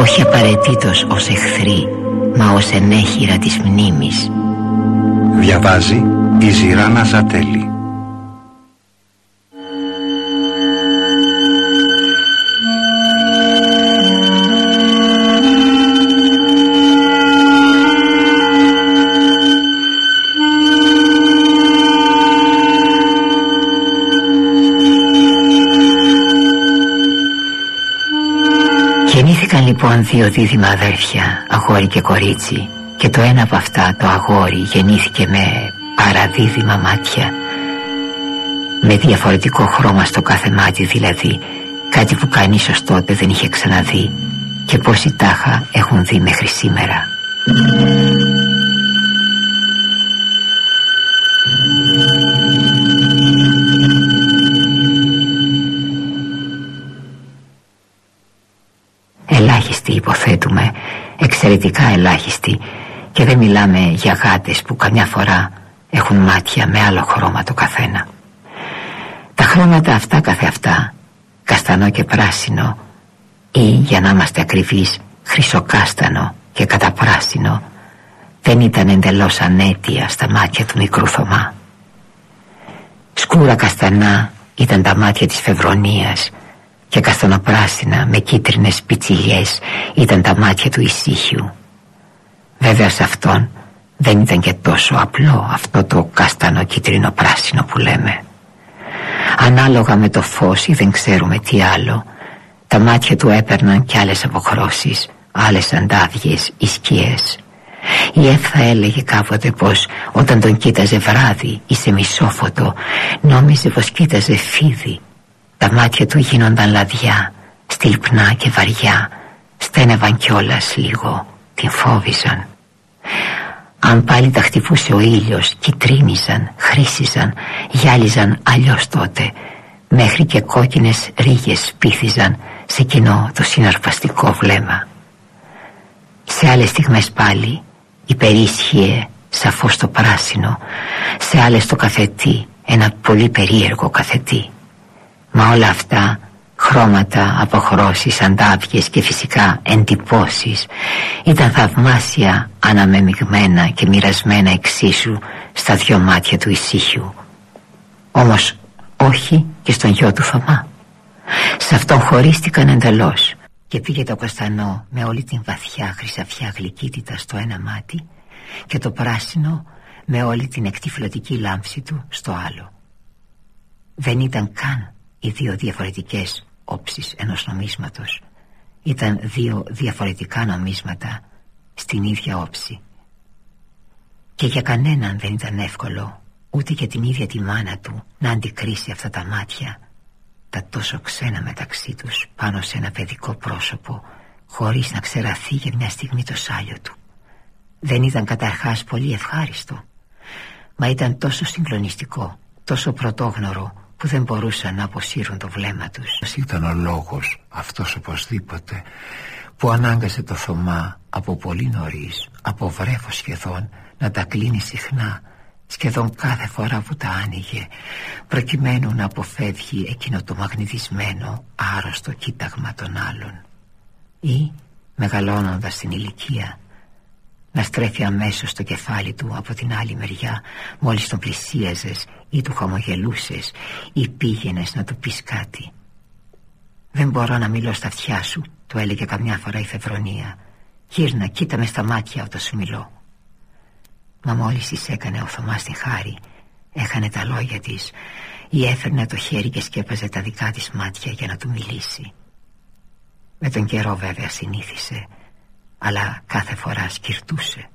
όχι απαραίτητος ως εχθροί μα ως ενέχειρα της μνήμης. Διαβάζει η Ζηράνα Ζατέλη. Λοιπόν δύο δίδυμα αδέρφια, αγόρι και κορίτσι και το ένα από αυτά το αγόρι γεννήθηκε με παραδίδυμα μάτια με διαφορετικό χρώμα στο κάθε μάτι δηλαδή κάτι που κανείς ως τότε δεν είχε ξαναδεί και πόσοι τάχα έχουν δει μέχρι σήμερα. Εξαιρετικά ελάχιστοι και δεν μιλάμε για γάτες που καμιά φορά έχουν μάτια με άλλο χρώμα το καθένα. Τα χρώματα αυτά καθεαυτά, καστανό και πράσινο ή για να είμαστε ακριβείς χρυσοκάστανο και καταπράσινο δεν ήταν εντελώς ανέτεια στα μάτια του μικρού Θωμά. Σκούρα καστανά ήταν τα μάτια της Φευρονίας και καστανοπράσινα με κίτρινες πιτσιλιές ήταν τα μάτια του ησύχιου. Βέβαια σε αυτόν δεν ήταν και τόσο απλό αυτό το καστανό κίτρινο πράσινο που λέμε. Ανάλογα με το φως ή δεν ξέρουμε τι άλλο, τα μάτια του έπαιρναν κι άλλες αποχρώσεις, άλλες αντάδιες ή σκιές. Η Εφ θα έλεγε κάποτε πως όταν τον κοίταζε βράδυ ή σε μισόφωτο νόμιζε πως κοίταζε φίδι τα μάτια του γίνονταν λαδιά, στυλπνά και βαριά, στένευαν κιόλας λίγο, την φόβησαν. Αν πάλι τα χτυπούσε ο ήλιος, κυτρίνησαν, χρήσιζαν, γυάλιζαν αλλιώς τότε, μέχρι και κόκκινες ρίγες σπίθιζαν σε κοινό το συναρπαστικό βλέμμα. Σε άλλες στιγμές πάλι υπερίσχυε σαφώς το πράσινο, σε άλλες το καθετή, ένα πολύ περίεργο καθετή. Μα όλα αυτά χρώματα, αποχρώσεις, αντάβιες και φυσικά εντυπώσεις ήταν θαυμάσια αναμεμειγμένα και μοιρασμένα εξίσου στα δυο μάτια του ησύχιου. Όμως όχι και στον γιο του Θωμά. Σε αυτόν χωρίστηκαν εντελώς και πήγε το καστανό με όλη την βαθιά χρυσαφιά γλυκύτητα στο ένα μάτι και το πράσινο με όλη την εκτιφλωτική λάμψη του στο άλλο. Δεν ήταν καν οι δύο διαφορετικές όψεις ενός νομίσματος. Ήταν δύο διαφορετικά νομίσματα στην ίδια όψη. Και για κανέναν δεν ήταν εύκολο ούτε για την ίδια τη μάνα του να αντικρίσει αυτά τα μάτια τα τόσο ξένα μεταξύ τους πάνω σε ένα παιδικό πρόσωπο χωρίς να ξεραθεί για μια στιγμή το σάλιο του. Δεν ήταν καταρχάς πολύ ευχάριστο μα ήταν τόσο συγκλονιστικό τόσο πρωτόγνωρο που δεν μπορούσαν να αποσύρουν το βλέμμα τους. Ήταν ο λόγος αυτός οπωσδήποτε που ανάγκασε το Θωμά από πολύ νωρίς, από βρέφος σχεδόν, να τα κλείνει συχνά σχεδόν κάθε φορά που τα άνοιγε προκειμένου να αποφεύγει εκείνο το μαγνητισμένο άρρωστο κοίταγμα των άλλων. Ή μεγαλώνοντας την ηλικία να στρέφει αμέσως το κεφάλι του από την άλλη μεριά μόλις τον πλησίαζες ή του χαμογελούσες ή πήγαινες να του πεις κάτι. «Δεν μπορώ να μιλώ στα αυτιά σου» του έλεγε καμιά φορά η Φεβρονία. «Γύρνα, κοίτα με στα μάτια όταν σου μιλώ» Μα μόλις της έκανε ο Θωμάς τη χάρη Έχανε τα λόγια της Ή έφερνε το χέρι και σκέπαζε τα δικά της μάτια για να του μιλήσει. Με τον καιρό βέβαια συνήθισε Αλλά κάθε φορά σκυρτούσε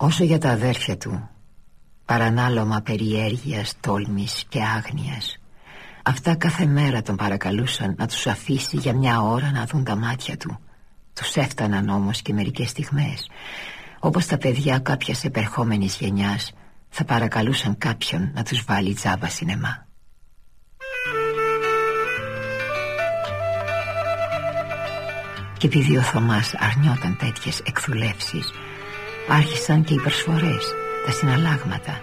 Όσο για τα αδέρφια του Παρανάλωμα περιέργειας, τόλμης και άγνοιας Αυτά κάθε μέρα τον παρακαλούσαν να τους αφήσει για μια ώρα να δουν τα μάτια του. Τους έφταναν όμως και μερικές στιγμές. Όπως τα παιδιά κάποιας επερχόμενης γενιάς Θα παρακαλούσαν κάποιον να τους βάλει τζάμπα σινεμά. Και επειδή ο Θωμάς αρνιόταν τέτοιες εκδουλεύσεις Άρχισαν και οι προσφορές, τα συναλλάγματα.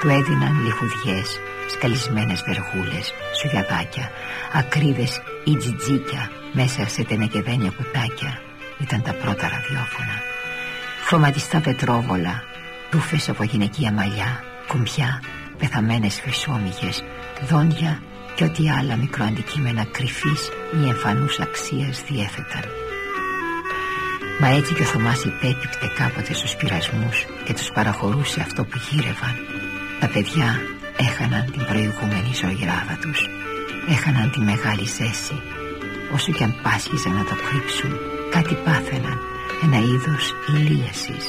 Του έδιναν λιχουδιές, σκαλισμένες βεργούλες, σουγιαδάκια Ακρίβες ή τζιτζίκια μέσα σε τενεκεδένια κουτάκια. Ήταν τα πρώτα ραδιόφωνα. Χρωματιστά πετρόβολα, τούφες από γυναικεία μαλλιά, κουμπιά, πεθαμένες χρυσόμυχες, δόντια και ό,τι άλλα μικροαντικείμενα κρυφής ή εμφανούς αξίας διέθεταν. Μα έτσι και ο Θωμάς υπέκυπτε κάποτε στους πειρασμούς και τους παραχωρούσε αυτό που γύρευαν. Τα παιδιά έχαναν την προηγούμενη ζωηράδα τους. Έχαναν τη μεγάλη ζέση. Όσο κι αν πάσχιζαν να το κρύψουν, κάτι πάθαιναν, ένα είδος ηλίασης.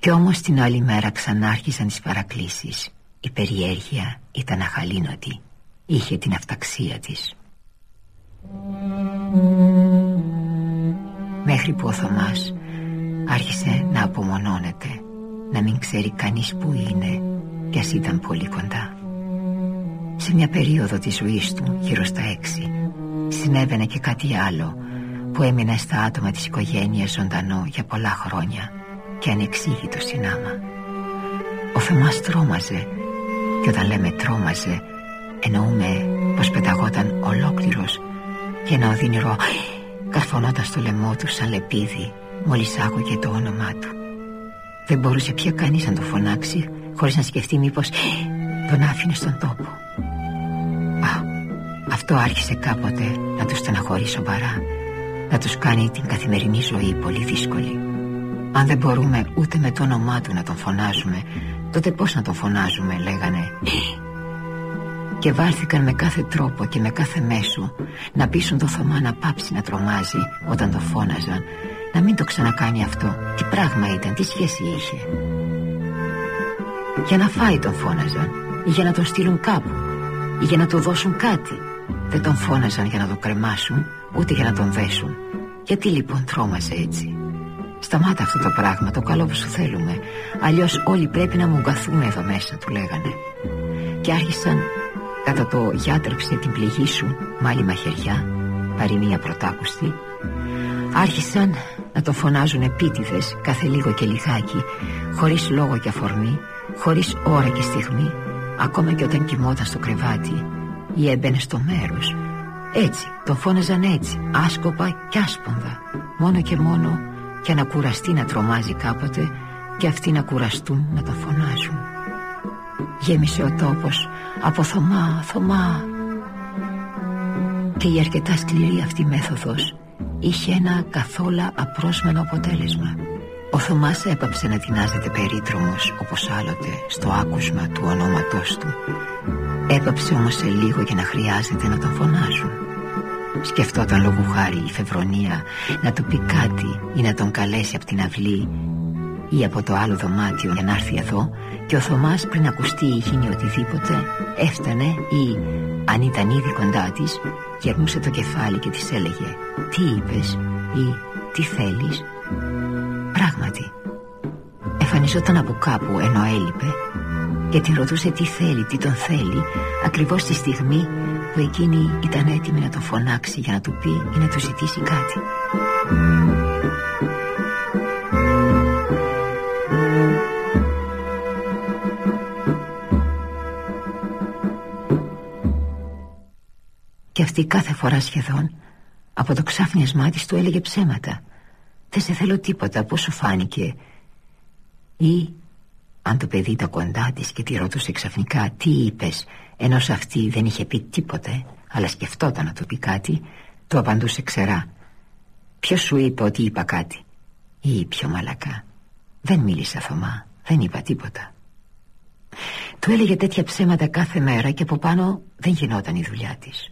Κι όμως την άλλη μέρα ξανάρχισαν τις παρακλήσεις Η περιέργεια ήταν αχαλήνωτη Είχε την αυταξία της. Μέχρι που ο Θωμάς άρχισε να απομονώνεται Να μην ξέρει κανείς που είναι Κι ας ήταν πολύ κοντά. Σε μια περίοδο της ζωής του Γύρω στα έξι Συνέβαινε και κάτι άλλο Που έμεινε στα άτομα της οικογένειας ζωντανό Για πολλά χρόνια και ανεξήγητο συνάμα. Ο Θωμάς τρόμαζε και όταν λέμε τρόμαζε εννοούμε πως πεταγόταν ολόκληρος και ένα οδυνηρό καρφωνόταν στο λαιμό του σαν λεπίδι μόλις άκουγε το όνομά του. Δεν μπορούσε πια κανείς να το φωνάξει χωρίς να σκεφτεί μήπως τον άφηνε στον τόπο. Α, αυτό άρχισε κάποτε να τους στεναχωρεί σοβαρά να τους κάνει την καθημερινή ζωή πολύ δύσκολη. Αν δεν μπορούμε ούτε με το όνομά του να τον φωνάζουμε Τότε πώς να τον φωνάζουμε λέγανε Και βάλθηκαν με κάθε τρόπο και με κάθε μέσο Να πείσουν το Θωμά να πάψει να τρομάζει Όταν το φώναζαν. Να μην το ξανακάνει αυτό. Τι πράγμα ήταν, τι σχέση είχε. Για να φάει τον φώναζαν Ή για να τον στείλουν κάπου Ή για να του δώσουν κάτι. Δεν τον φώναζαν για να το κρεμάσουν Ούτε για να τον δέσουν. Γιατί λοιπόν τρόμαζε έτσι; Σταμάτα αυτό το πράγμα, το καλό που σου θέλουμε. Αλλιώς όλοι πρέπει να μου γκαθούμε εδώ μέσα, του λέγανε. Και άρχισαν κατά το γιάτρεψε την πληγή σου Μάλι μαχαιριά, παροιμία πρωτάκουστη. Άρχισαν να το φωνάζουν επίτηδες κάθε λίγο και λιγάκι Χωρίς λόγο και αφορμή, χωρίς ώρα και στιγμή Ακόμα και όταν κοιμόταν στο κρεβάτι ή έμπαινε στο μέρος. Έτσι, τον φώναζαν έτσι, άσκοπα και άσπονδα Μόνο και μόνο και να κουραστεί να τρομάζει κάποτε και αυτοί να κουραστούν να το φωνάζουν γέμισε ο τόπος από Θωμά, Θωμά. Και η αρκετά σκληρή αυτή μέθοδος είχε ένα καθόλου απρόσμενο αποτέλεσμα. Ο Θωμάς έπαψε να τεινάζεται περίτρομος όπως άλλοτε στο άκουσμα του ονόματός του. Έπαψε όμως σε λίγο για να χρειάζεται να τον φωνάζουν. Σκεφτόταν λόγου χάρη η Φεβρονία να του πει κάτι ή να τον καλέσει από την αυλή ή από το άλλο δωμάτιο για να έρθει εδώ και ο Θωμάς πριν ακουστεί ή γίνει οτιδήποτε έφτανε ή αν ήταν ήδη κοντά της γερνούσε το κεφάλι και της έλεγε «Τι είπες» ή «Τι θέλεις» Πράγματι εμφανιζόταν από κάπου ενώ έλειπε και την ρωτούσε τι θέλει, τι τον θέλει ακριβώς τη στιγμή που εκείνη ήταν έτοιμη να τον φωνάξει για να του πει ή να του ζητήσει κάτι. Και αυτή κάθε φορά σχεδόν από το ξάφνιασμά της του έλεγε ψέματα. Δεν σε θέλω τίποτα, πώς σου φάνηκε; Ή αν το παιδί ήταν κοντά της και τη ρωτούσε ξαφνικά τι είπες ενώ αυτή δεν είχε πει τίποτε αλλά σκεφτόταν να του πει κάτι του απαντούσε ξερά Ποιος σου είπε ότι είπα κάτι; Ή πιο μαλακά δεν μίλησα Θωμά δεν είπα τίποτα του έλεγε τέτοια ψέματα κάθε μέρα και από πάνω δεν γινόταν η δουλειά της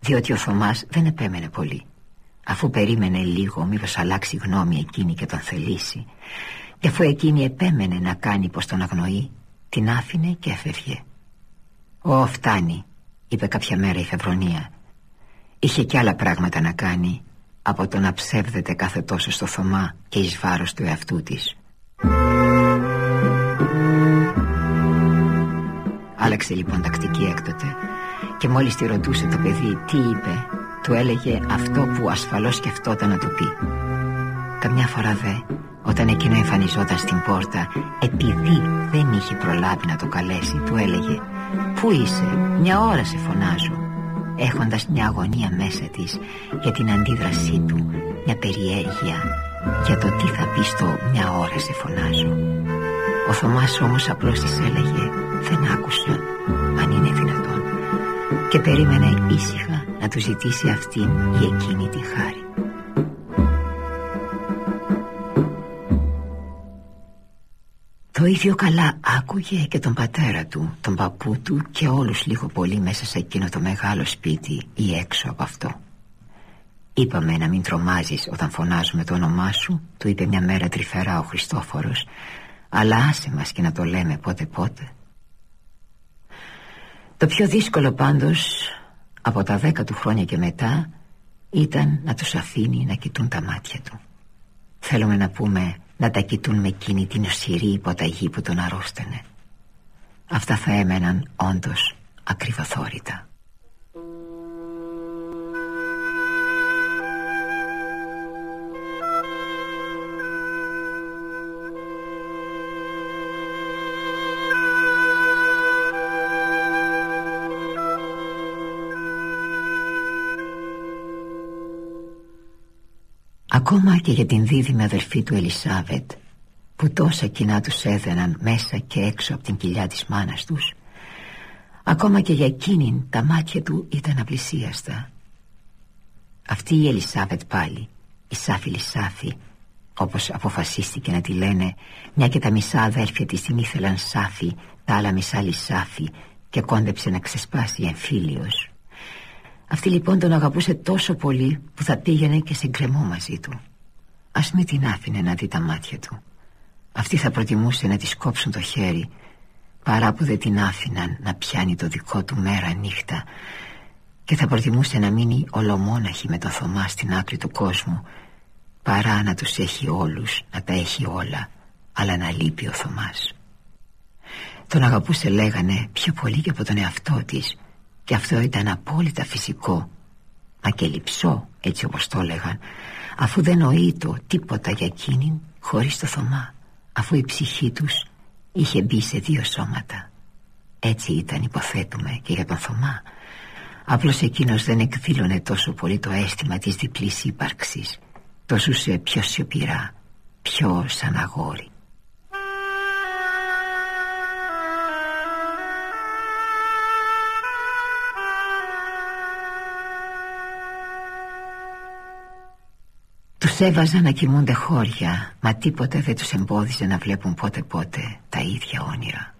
διότι ο Θωμάς δεν επέμενε πολύ. Αφού περίμενε λίγο μήπως αλλάξει γνώμη εκείνη και τον θελήσει. Και αφού εκείνη επέμενε να κάνει πως τον αγνοεί την άφηνε και έφευγε. «Ω φτάνει» είπε κάποια μέρα η Φεβρονία είχε κι άλλα πράγματα να κάνει από το να ψεύδεται κάθε τόσο στο Θωμά και εις βάρος του εαυτού της Άλλαξε λοιπόν τακτική έκτοτε και μόλις τη ρωτούσε το παιδί τι είπε του έλεγε αυτό που ασφαλώς σκεφτόταν να του πει. Καμιά φορά δε όταν εκείνο εμφανιζόταν στην πόρτα επειδή δεν είχε προλάβει να το καλέσει του έλεγε «Πού είσαι, μια ώρα σε φωνάζω» έχοντας μια αγωνία μέσα της για την αντίδρασή του μια περιέργεια για το τι θα πει στο «μια ώρα σε φωνάζω» Ο Θωμάς όμως απλώς της έλεγε «Δεν άκουσα, αν είναι δυνατόν» και περίμενε ήσυχα να του ζητήσει αυτήν ή εκείνη τη χάρη. Το ίδιο καλά άκουγε και τον πατέρα του, τον παππού του και όλους λίγο πολύ μέσα σε εκείνο το μεγάλο σπίτι ή έξω από αυτό. Είπαμε να μην τρομάζεις όταν φωνάζουμε το όνομά σου, του είπε μια μέρα τρυφερά ο Χριστόφορος, αλλά άσε μας και να το λέμε πότε πότε. Το πιο δύσκολο πάντως από τα δέκα του χρόνια και μετά ήταν να τους αφήνει να κοιτούν τα μάτια του. Θέλουμε να πούμε να τα κοιτούν με εκείνη την οσυρή υποταγή που τον αρρώστενε. Αυτά θα έμεναν όντως ακριβοθόρητα. Ακόμα και για την δίδυμη αδερφή του Ελισάβετ που τόσα κοινά τους έδαιναν μέσα και έξω από την κοιλιά της μάνας τους ακόμα και για εκείνην τα μάτια του ήταν απλησίαστα. Αυτή η Ελισάβετ πάλι η Σάφη Λισάφη όπως αποφασίστηκε να τη λένε μια και τα μισά αδέρφια της την ήθελαν Σάφη τα άλλα μισά Λισάφη και κόντεψε να ξεσπάσει εμφύλιος αυτή λοιπόν τον αγαπούσε τόσο πολύ που θα πήγαινε και σε γκρεμό μαζί του. Ας μην την άφηνε να δει τα μάτια του. Αυτή θα προτιμούσε να της κόψουν το χέρι Παρά που δεν την άφηναν να πιάνει το δικό του μέρα νύχτα. Και θα προτιμούσε να μείνει ολομόναχη με τον Θωμά στην άκρη του κόσμου Παρά να τους έχει όλους, να τα έχει όλα Αλλά να λείπει ο Θωμάς. Τον αγαπούσε λέγανε πιο πολύ και από τον εαυτό της και αυτό ήταν απόλυτα φυσικό. Μα και λυψό έτσι όπως το έλεγαν. Αφού δεν νοείτο τίποτα για εκείνην χωρίς το Θωμά. Αφού η ψυχή τους είχε μπει σε δύο σώματα. Έτσι ήταν υποθέτουμε και για τον Θωμά. Απλώς εκείνος δεν εκδήλωνε τόσο πολύ το αίσθημα της διπλής ύπαρξης. Το ζούσε πιο σιωπηρά, πιο σαν αγόρι Τους έβαζαν να κοιμούνται χώρια Μα τίποτε δεν τους εμπόδιζε να βλέπουν πότε πότε Τα ίδια όνειρα.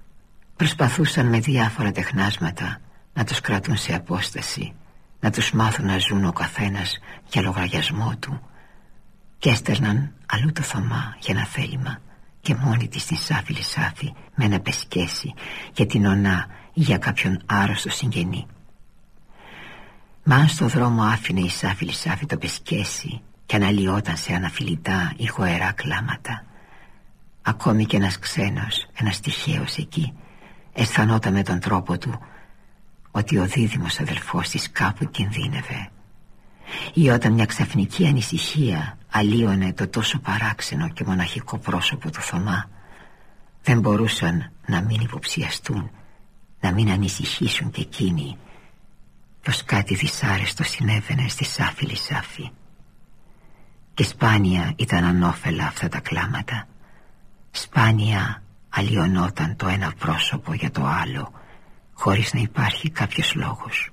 Προσπαθούσαν με διάφορα τεχνάσματα Να τους κρατούν σε απόσταση Να τους μάθουν να ζουν ο καθένας Για λογαριασμό του Και έστερναν αλλού το Θωμά Για ένα θέλημα Και μόνη της την Σάφη Λισάφη Με ένα πεσκέση Για την ονά ή για κάποιον άρρωστο συγγενή. Μα αν στο δρόμο άφηνε η Σάφη Λισάφη το πεσκέση και αναλυόταν σε αναφιλητά ηχοερά κλάματα. Ακόμη και ένας ξένος ένας τυχαίος εκεί αισθανόταν με τον τρόπο του ότι ο δίδυμος αδελφός της κάπου κινδύνευε. Ή όταν μια ξαφνική ανησυχία αλλίωνε το τόσο παράξενο και μοναχικό πρόσωπο του Θωμά δεν μπορούσαν να μην υποψιαστούν να μην ανησυχήσουν και εκείνοι πως κάτι δυσάρεστο συνέβαινε στη Σάφη Λισάφη και σπάνια ήταν ανώφελα αυτά τα κλάματα. Σπάνια αλλοιωνόταν το ένα πρόσωπο για το άλλο χωρίς να υπάρχει κάποιος λόγος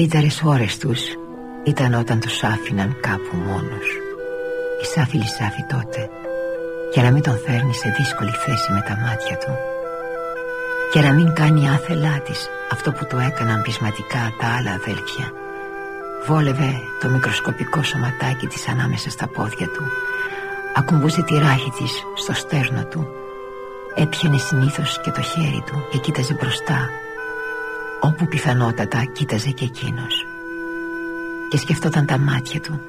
καλύτερες ώρες τους ήταν όταν τους άφηναν κάπου μόνος. Η Σάφη Λισάφη τότε Για να μην τον φέρνει σε δύσκολη θέση με τα μάτια του. Και να μην κάνει άθελά της Αυτό που του έκαναν πεισματικά τα άλλα αδέλφια. Βόλευε το μικροσκοπικό σωματάκι της ανάμεσα στα πόδια του. Ακουμπούσε τη ράχη της στο στέρνο του. Έπιανε συνήθως και το χέρι του και κοίταζε μπροστά Όπου πιθανότατα κοίταζε και εκείνος. Και σκεφτόταν τα μάτια του.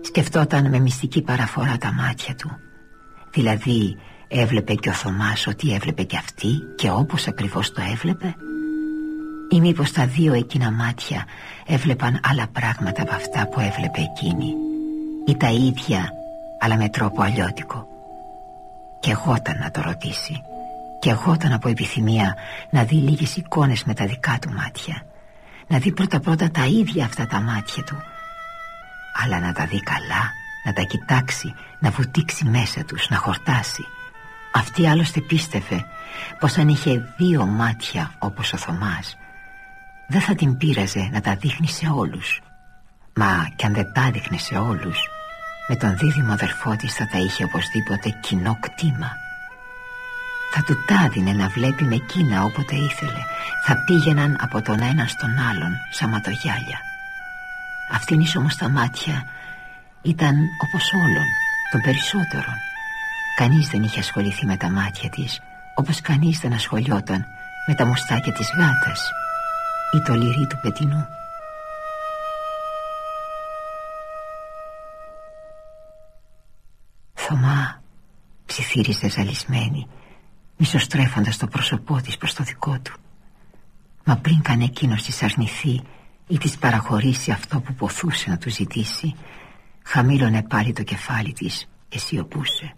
Σκεφτόταν με μυστική παραφορά τα μάτια του. Δηλαδή έβλεπε και ο Θωμάς ότι έβλεπε και αυτή Και όπως ακριβώς το έβλεπε; Ή μήπως τα δύο εκείνα μάτια έβλεπαν άλλα πράγματα από αυτά που έβλεπε εκείνη; Ή τα ίδια αλλά με τρόπο αλλιώτικο; Και εγώ να το ρωτήσει και ήταν από επιθυμία να δει λίγες εικόνες με τα δικά του μάτια. Να δει πρώτα πρώτα τα ίδια αυτά τα μάτια του. Αλλά να τα δει καλά, να τα κοιτάξει, να βουτήξει μέσα τους, να χορτάσει. Αυτή άλλωστε πίστευε πως αν είχε δύο μάτια όπως ο Θωμάς Δεν θα την πείραζε να τα δείχνει σε όλους. Μα κι αν δεν τα δείχνε σε όλους Με τον δίδυμο αδερφό της θα τα είχε οπωσδήποτε κοινό κτήμα θα του τάδινε να βλέπει με κίνα όποτε ήθελε. Θα πήγαιναν από τον ένα στον άλλον σαν ματογιάλια. Αυτήν όμως τα μάτια ήταν όπως όλων Των περισσότερων. Κανείς δεν είχε ασχοληθεί με τα μάτια της Όπως κανείς δεν ασχολιόταν με τα μουστάκια της γάτας Ή το λυρί του πετινού. Θωμά ψιθύριζε ζαλισμένη μισοστρέφοντας το πρόσωπό της προς το δικό του. Μα πριν καν εκείνος της αρνηθεί ή της παραχωρήσει αυτό που ποθούσε να του ζητήσει χαμήλωνε πάλι το κεφάλι της και σιωπούσε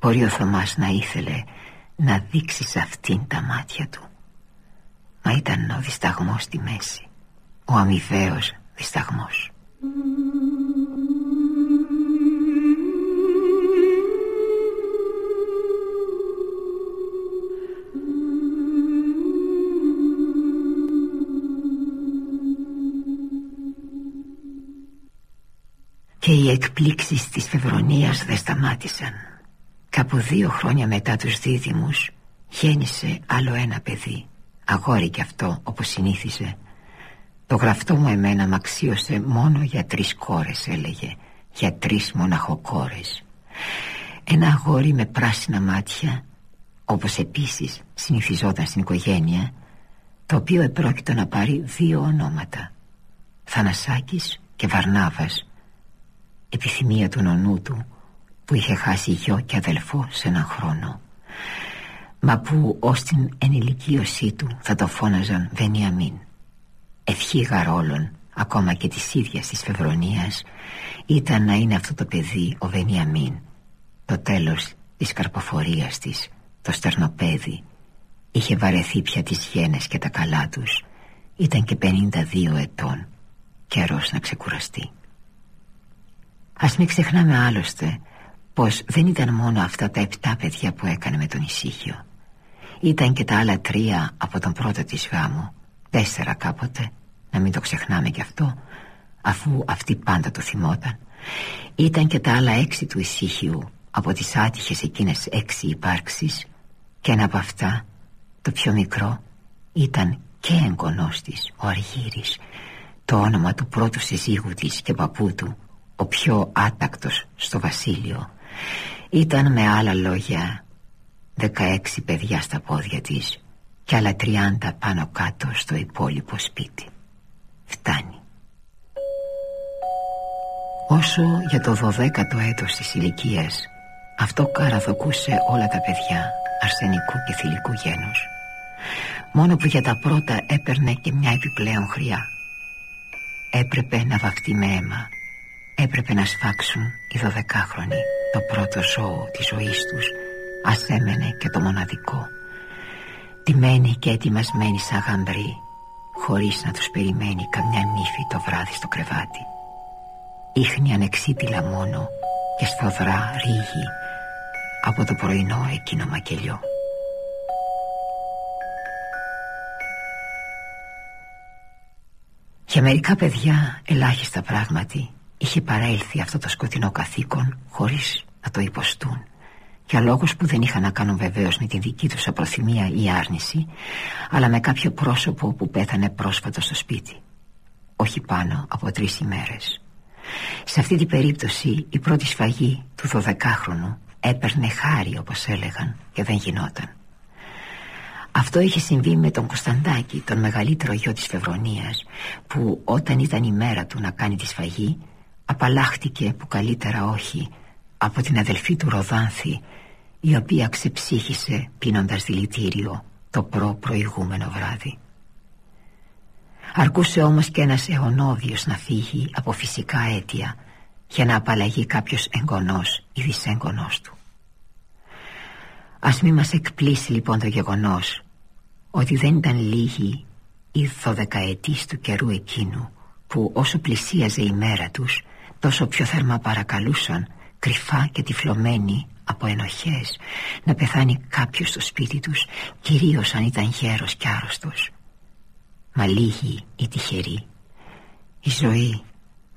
Μπορεί ο Θωμάς να ήθελε να δείξει σε αυτήν τα μάτια του. Μα ήταν ο δισταγμός στη μέση. Ο αμοιβαίος δισταγμός Και οι εκπλήξεις της Φεβρονίας δεν σταμάτησαν. Κάπου δύο χρόνια μετά τους δίδυμους Γέννησε άλλο ένα παιδί. Αγόρι κι αυτό όπως συνήθιζε. Το γραφτό μου εμένα μ' αξίωσε μόνο για τρεις κόρες έλεγε Για τρεις μοναχοκόρες. Ένα αγόρι με πράσινα μάτια Όπως επίσης συνηθιζόταν στην οικογένεια Το οποίο επρόκειτο να πάρει δύο ονόματα. Θανασάκης και Βαρνάβας επιθυμία του νονού του που είχε χάσει γιο και αδελφό σε έναν χρόνο. Μα που ως την ενηλικίωσή του θα το φώναζαν Βενιαμίν ευχή γαρόλων ακόμα και της ίδιας της Φεβρονίας ήταν να είναι αυτό το παιδί ο Βενιαμίν το τέλος της καρποφορίας της το στερνοπέδι. Είχε βαρεθεί πια τις γένες και τα καλά τους. Ήταν και 52 ετών καιρός να ξεκουραστεί Ας μην ξεχνάμε άλλωστε πως δεν ήταν μόνο αυτά τα επτά παιδιά που έκανε με τον ησύχιο. Ήταν και τα άλλα τρία από τον πρώτο της γάμου Τέσσερα κάποτε, να μην το ξεχνάμε κι αυτό Αφού αυτή πάντα το θυμόταν. Ήταν και τα άλλα έξι του ησύχιου Από τις άτυχες εκείνες έξι υπάρξεις Και ένα από αυτά, το πιο μικρό Ήταν και εγγονός της, ο Αργύρης Το όνομα του πρώτου συζύγου της και παππού του ο πιο άτακτος στο βασίλειο. Ήταν με άλλα λόγια δεκαέξι παιδιά στα πόδια της και άλλα τριάντα πάνω κάτω στο υπόλοιπο σπίτι. Φτάνει. Όσο για το δωδέκατο έτος της ηλικίας, αυτό καραδοκούσε όλα τα παιδιά αρσενικού και θηλυκού γένους. Μόνο που για τα πρώτα έπαιρνε και μια επιπλέον χρειά. Έπρεπε να βαφτεί με αίμα Έπρεπε να σφάξουν οι δωδεκάχρονοι. Το πρώτο ζώο της ζωής τους Ας έμενε και το μοναδικό. Τιμένοι και ετοιμασμένοι σαν γαμπροί Χωρίς να τους περιμένει καμιά νύφη το βράδυ στο κρεβάτι. Ήχνη ανεξίτηλα μόνο και σφοδρά ρίγη Από το πρωινό εκείνο μακελιό. Για μερικά παιδιά ελάχιστα πράγματι είχε παρέλθει αυτό το σκοτεινό καθήκον χωρίς να το υποστούν. Για λόγους που δεν είχαν να κάνουν βεβαίως με την δική τους απροθυμία ή άρνηση αλλά με κάποιο πρόσωπο που πέθανε πρόσφατα στο σπίτι. Όχι πάνω από τρεις ημέρες. Σε αυτή την περίπτωση η πρώτη σφαγή του 12χρονου έπαιρνε χάρη όπως έλεγαν και δεν γινόταν. Αυτό είχε συμβεί με τον Κωνσταντάκη, τον μεγαλύτερο γιο της Φευρονίας που όταν ήταν η μέρα του να κάνει τη σφαγή απαλλάχτηκε που καλύτερα όχι από την αδελφή του Ροδάνθη η οποία ξεψύχησε πίνοντας δηλητήριο το προ-προηγούμενο βράδυ. Αρκούσε όμως και ένας αιωνόδιος να φύγει από φυσικά αίτια για να απαλλαγεί κάποιος εγγονός ή δυσέγγονός του. Ας μη μας εκπλήσει λοιπόν το γεγονός ότι δεν ήταν λίγοι οι δωδεκαετής του καιρού εκείνου που όσο πλησίαζε η μέρα τους τόσο πιο θερμά παρακαλούσαν κρυφά και τυφλωμένοι από ενοχές να πεθάνει κάποιος στο σπίτι τους κυρίως αν ήταν γέρος και άρρωστος. Μα λίγοι ή τυχεροί. Η ζωή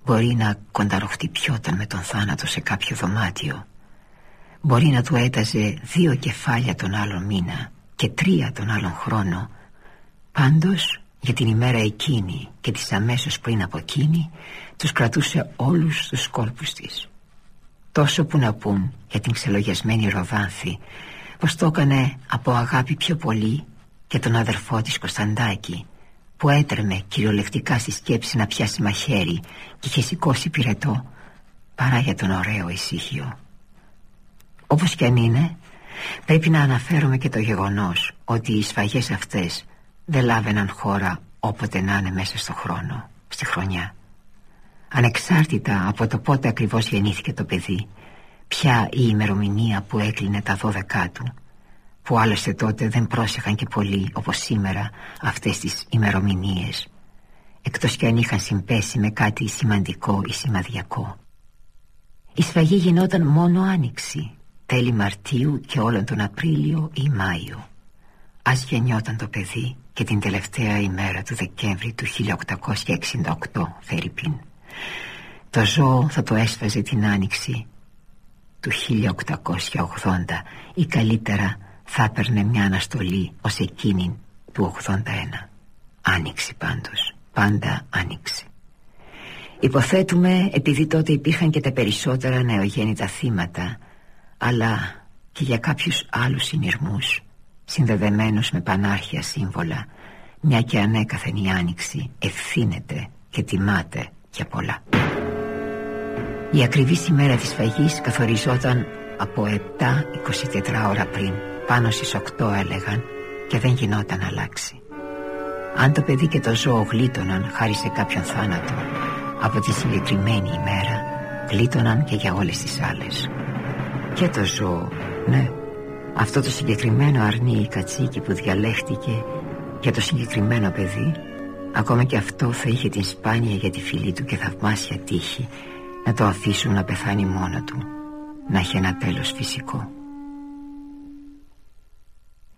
μπορεί να κονταροχτυπιόταν με τον θάνατο σε κάποιο δωμάτιο. Μπορεί να του έταζε δύο κεφάλια τον άλλον μήνα και τρία τον άλλον χρόνο. Πάντως για την ημέρα εκείνη και τις αμέσως πριν από εκείνη τους κρατούσε όλους τους κόλπους της. Τόσο που να πούν για την ξελογιασμένη Ροδάνθη πως το έκανε από αγάπη πιο πολύ και τον αδερφό της Κωνσταντάκη που έτρεμε κυριολεκτικά στη σκέψη να πιάσει μαχαίρι και είχε σηκώσει πυρετό παρά για τον ωραίο ησύχιο. Όπως και αν είναι πρέπει να αναφέρουμε και το γεγονός ότι οι σφαγές αυτές δεν λάβαιναν χώρα όποτε να είναι μέσα στο χρόνο, στη χρονιά. Ανεξάρτητα από το πότε ακριβώς γεννήθηκε το παιδί ποια η ημερομηνία που έκλεινε τα δώδεκά του που άλλωστε τότε δεν πρόσεχαν και πολύ όπως σήμερα αυτές τις ημερομηνίες εκτός και αν είχαν συμπέσει με κάτι σημαντικό ή σημαδιακό. Η σφαγή γινόταν μόνο άνοιξη τέλη Μαρτίου και όλον τον Απρίλιο ή Μάιο. Ας γεννιόταν το παιδί και την τελευταία ημέρα του Δεκέμβρη του 1868 Φερρυπίν το ζώο θα το έσφαζε την άνοιξη του 1880 ή καλύτερα θα έπαιρνε μια αναστολή ως εκείνη του 81 Άνοιξη πάντως, πάντα άνοιξη. Υποθέτουμε επειδή τότε υπήρχαν και τα περισσότερα νεογέννητα θύματα αλλά και για κάποιους άλλους συνειρμούς συνδεδεμένους με πανάρχια σύμβολα μια και ανέκαθεν η άνοιξη ευθύνεται και τιμάται για πολλά. Η ακριβή ημέρα της φαγής καθοριζόταν από 7-24 ώρα πριν πάνω στις 8 έλεγαν και δεν γινόταν να αλλάξει Αν το παιδί και το ζώο γλίτωναν χάρη σε κάποιον θάνατο από τη συγκεκριμένη ημέρα γλίτωναν και για όλες τις άλλες. Και το ζώο Ναι Αυτό το συγκεκριμένο αρνί κατσίκι που διαλέχτηκε Για το συγκεκριμένο παιδί Ακόμα και αυτό θα είχε την σπάνια για τη φιλή του και θαυμάσια τύχη Να το αφήσουν να πεθάνει μόνο του Να έχει ένα τέλος φυσικό.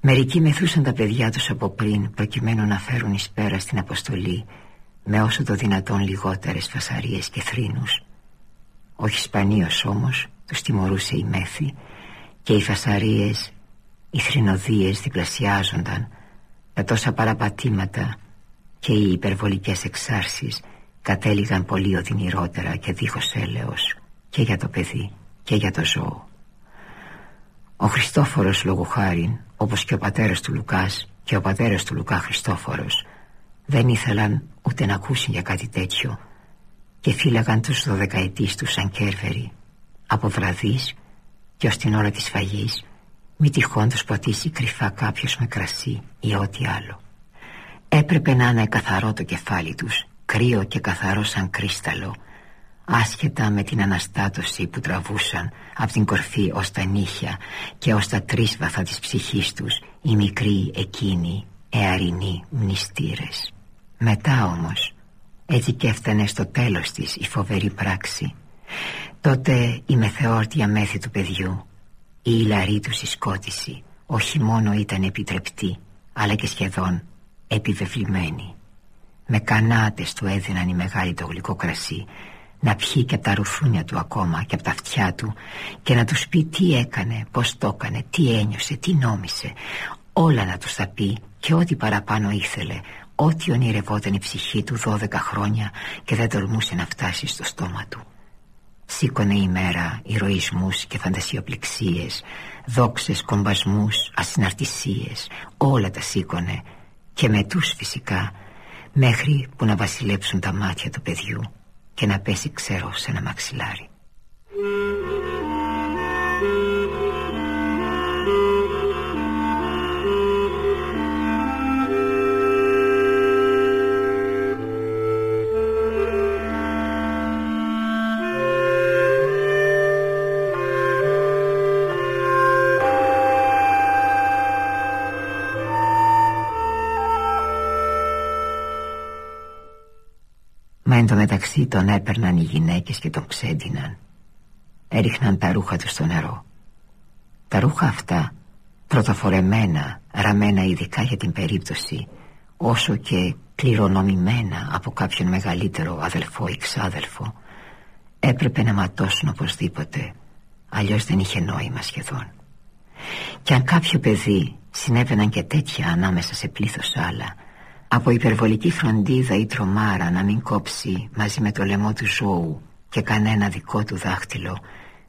Μερικοί μεθούσαν τα παιδιά τους από πριν Προκειμένου να φέρουν εις πέρα στην αποστολή Με όσο το δυνατόν λιγότερες φασαρίες και θρήνους. Όχι σπανίως όμως τους τιμωρούσε η μέθη και οι φασαρίες, οι θρηνοδίες διπλασιάζονταν τα τόσα παραπατήματα και οι υπερβολικές εξάρσεις κατέληγαν πολύ οδυνηρότερα και δίχως έλεος και για το παιδί και για το ζώο. Ο Χριστόφορος λόγου χάριν, όπως και ο πατέρας του Λουκάς και ο πατέρας του Λουκά Χριστόφορος δεν ήθελαν ούτε να ακούσουν για κάτι τέτοιο και φύλαγαν τους δωδεκαετής τους σαν κέρβεροι από βραδείς και ως την ώρα της φαγής μη τυχόν τους ποτίσει κρυφά κάποιος με κρασί ή ό,τι άλλο. Έπρεπε να είναι καθαρό το κεφάλι τους κρύο και καθαρό σαν κρίσταλο άσχετα με την αναστάτωση που τραβούσαν από την κορφή ως τα νύχια και ως τα τρίσβαθα της ψυχής τους οι μικροί εκείνοι εαρινοί μνηστήρες. Μετά όμως έτσι και έφτανε στο τέλος της η φοβερή πράξη Τότε η μεθεόρτια μέθη του παιδιού Η ηλαρή του συσκότηση Όχι μόνο ήταν επιτρεπτή Αλλά και σχεδόν επιβεβλημένη. Με κανάτες του έδιναν οι μεγάλοι το γλυκό κρασί να πιει και από τα ρουθούνια του ακόμα και από τα αυτιά του και να τους πει τι έκανε, πως το έκανε, τι ένιωσε, τι νόμισε. Όλα να τους τα πει και ό,τι παραπάνω ήθελε ό,τι ονειρευόταν η ψυχή του δώδεκα χρόνια και δεν τολμούσε να φτάσει στο στόμα του Σήκωνε η μέρα ηρωισμούς και φαντασιοπληξίες Δόξες, κομπασμούς, ασυναρτησίες. Όλα τα σήκωνε Και με τους φυσικά Μέχρι που να βασιλέψουν τα μάτια του παιδιού Και να πέσει ξέρω σε ένα μαξιλάρι μεταξύ τον έπαιρναν οι γυναίκες και τον ξέντιναν. Έριχναν τα ρούχα τους στο νερό. Τα ρούχα αυτά Πρωτοφορεμένα Ραμμένα ειδικά για την περίπτωση Όσο και κληρονομημένα Από κάποιον μεγαλύτερο αδελφό ή ξάδελφο Έπρεπε να ματώσουν οπωσδήποτε Αλλιώς δεν είχε νόημα σχεδόν. Και αν κάποιο παιδί Συνέβαιναν και τέτοια ανάμεσα σε πλήθος άλλα από υπερβολική φροντίδα ή τρομάρα να μην κόψει μαζί με το λαιμό του ζώου και κανένα δικό του δάχτυλο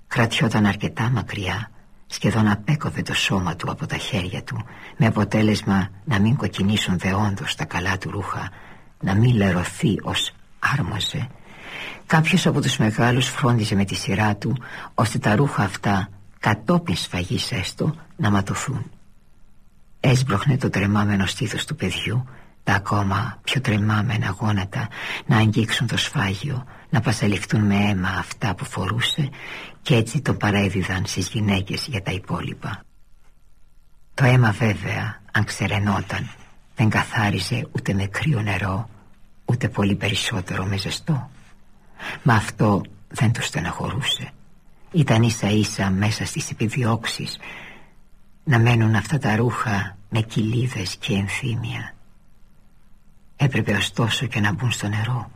κρατιόταν αρκετά μακριά σχεδόν απέκοβε το σώμα του από τα χέρια του με αποτέλεσμα να μην κοκκινήσουν δεόντως τα καλά του ρούχα να μην λερωθεί ως άρμοζε. Κάποιος από τους μεγάλους φρόντιζε με τη σειρά του ώστε τα ρούχα αυτά κατόπιν σφαγής έστω να ματωθούν. Έσπροχνε το τρεμάμενο στήθος του παιδιού τα ακόμα πιο τρεμάμενα γόνατα να αγγίξουν το σφάγιο να πασαλιφθούν με αίμα αυτά που φορούσε και έτσι τον παρέδιδαν στις γυναίκες για τα υπόλοιπα. Το αίμα βέβαια αν ξερενόταν δεν καθάριζε ούτε με κρύο νερό ούτε πολύ περισσότερο με ζεστό μα αυτό δεν του στεναχωρούσε ήταν ίσα ίσα μέσα στις επιδιώξεις να μένουν αυτά τα ρούχα με κοιλίδες και ενθύμια Έπρεπε ωστόσο και να μπουν στο νερό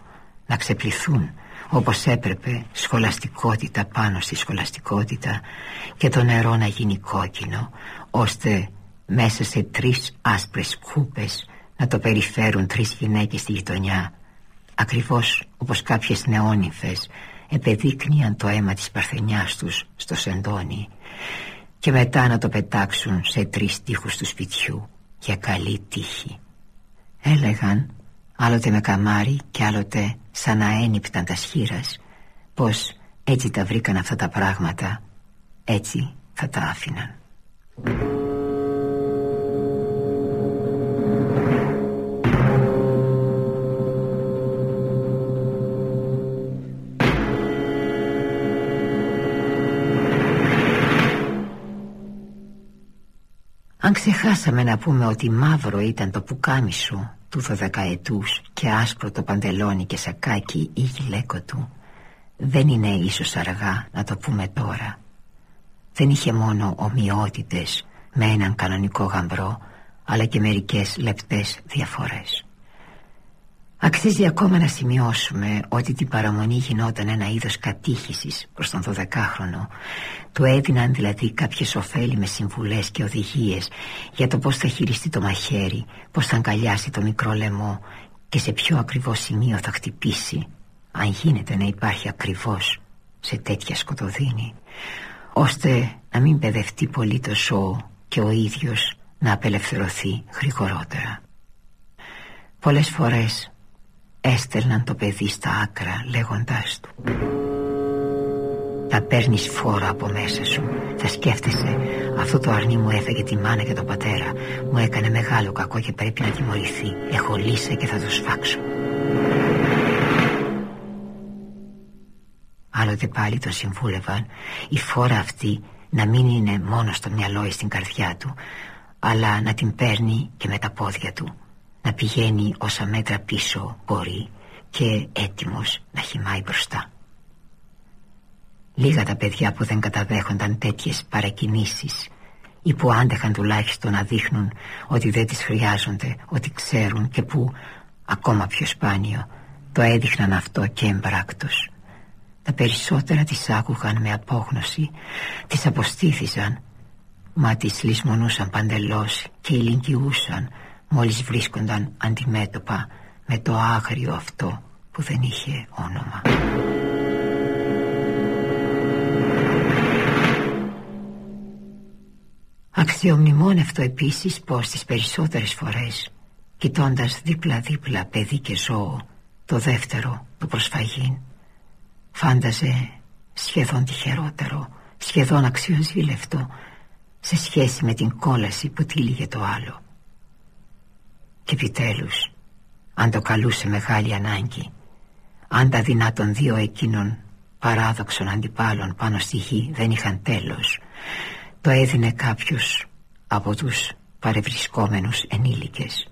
Να ξεπληθούν όπως έπρεπε σχολαστικότητα πάνω στη σχολαστικότητα Και το νερό να γίνει κόκκινο Ώστε μέσα σε τρεις άσπρες κούπες Να το περιφέρουν τρεις γυναίκες στη γειτονιά Ακριβώς όπως κάποιες νεόνυφες επεδείκνυαν το αίμα της παρθενιάς τους στο σεντόνι και μετά να το πετάξουν σε τρεις τείχους του σπιτιού για καλή τύχη. Έλεγαν άλλοτε με καμάρι και άλλοτε σαν να ένυπταν τα σχήρας πως έτσι τα βρήκαν αυτά τα πράγματα έτσι θα τα άφηναν. Αν ξεχάσαμε να πούμε ότι μαύρο ήταν το πουκάμισο του δωδεκαετούς και άσπρο το παντελόνι και σακάκι ή γυλαίκο του. Δεν είναι ίσως αργά να το πούμε τώρα. Δεν είχε μόνο ομοιότητες με έναν κανονικό γαμπρό αλλά και μερικές λεπτές διαφορές Αξίζει ακόμα να σημειώσουμε ότι την παραμονή γινόταν ένα είδος κατήχησης προς τον 12χρονο. Του έδιναν δηλαδή κάποιες ωφέλιμες συμβουλές και οδηγίες για το πώς θα χειριστεί το μαχαίρι, πώς θα αγκαλιάσει το μικρό λαιμό και σε ποιο ακριβό σημείο θα χτυπήσει, αν γίνεται να υπάρχει ακριβώς σε τέτοια σκοτωδίνη, ώστε να μην παιδευτεί πολύ το ζώο και ο ίδιος να απελευθερωθεί γρηγορότερα. Πολλές φορές έστελναν το παιδί στα άκρα λέγοντάς του. Θα παίρνεις φόρο από μέσα σου Θα σκέφτεσαι. Αυτό το αρνί μου έφεγε τη μάνα και τον πατέρα. Μου έκανε μεγάλο κακό και πρέπει να τιμωρηθεί. Έχω λύσει και θα το σφάξω. Άλλοτε πάλι τον συμβούλευαν. Η φόρα αυτή να μην είναι μόνο στο μυαλό ή στην καρδιά του Αλλά να την παίρνει και με τα πόδια του να πηγαίνει όσα μέτρα πίσω μπορεί και έτοιμος να χυμάει μπροστά. Λίγα τα παιδιά που δεν καταδέχονταν τέτοιες παρακινήσεις ή που άντεχαν τουλάχιστον να δείχνουν ότι δεν τις χρειάζονται, ότι ξέρουν και που ακόμα πιο σπάνιο το έδειχναν αυτό και εμπράκτος τα περισσότερα τις άκουγαν με απόγνωση τις αποστήθησαν μα τις λησμονούσαν παντελώς και ηλικιούσαν μόλις βρίσκονταν αντιμέτωπα με το άγριο αυτό που δεν είχε όνομα. Αξιομνημόνευτο επίσης πως τις περισσότερες φορές κοιτώντας δίπλα-δίπλα παιδί και ζώο το δεύτερο, το προσφαγήν φάνταζε σχεδόν τυχερότερο σχεδόν αξιοζήλευτο σε σχέση με την κόλαση που τύλιγε το άλλο και επιτέλους αν το καλούσε μεγάλη ανάγκη αν τα δεινά των δύο εκείνων παράδοξων αντιπάλων πάνω στη γη δεν είχαν τέλος το έδινε κάποιος από τους παρευρισκόμενους ενήλικες.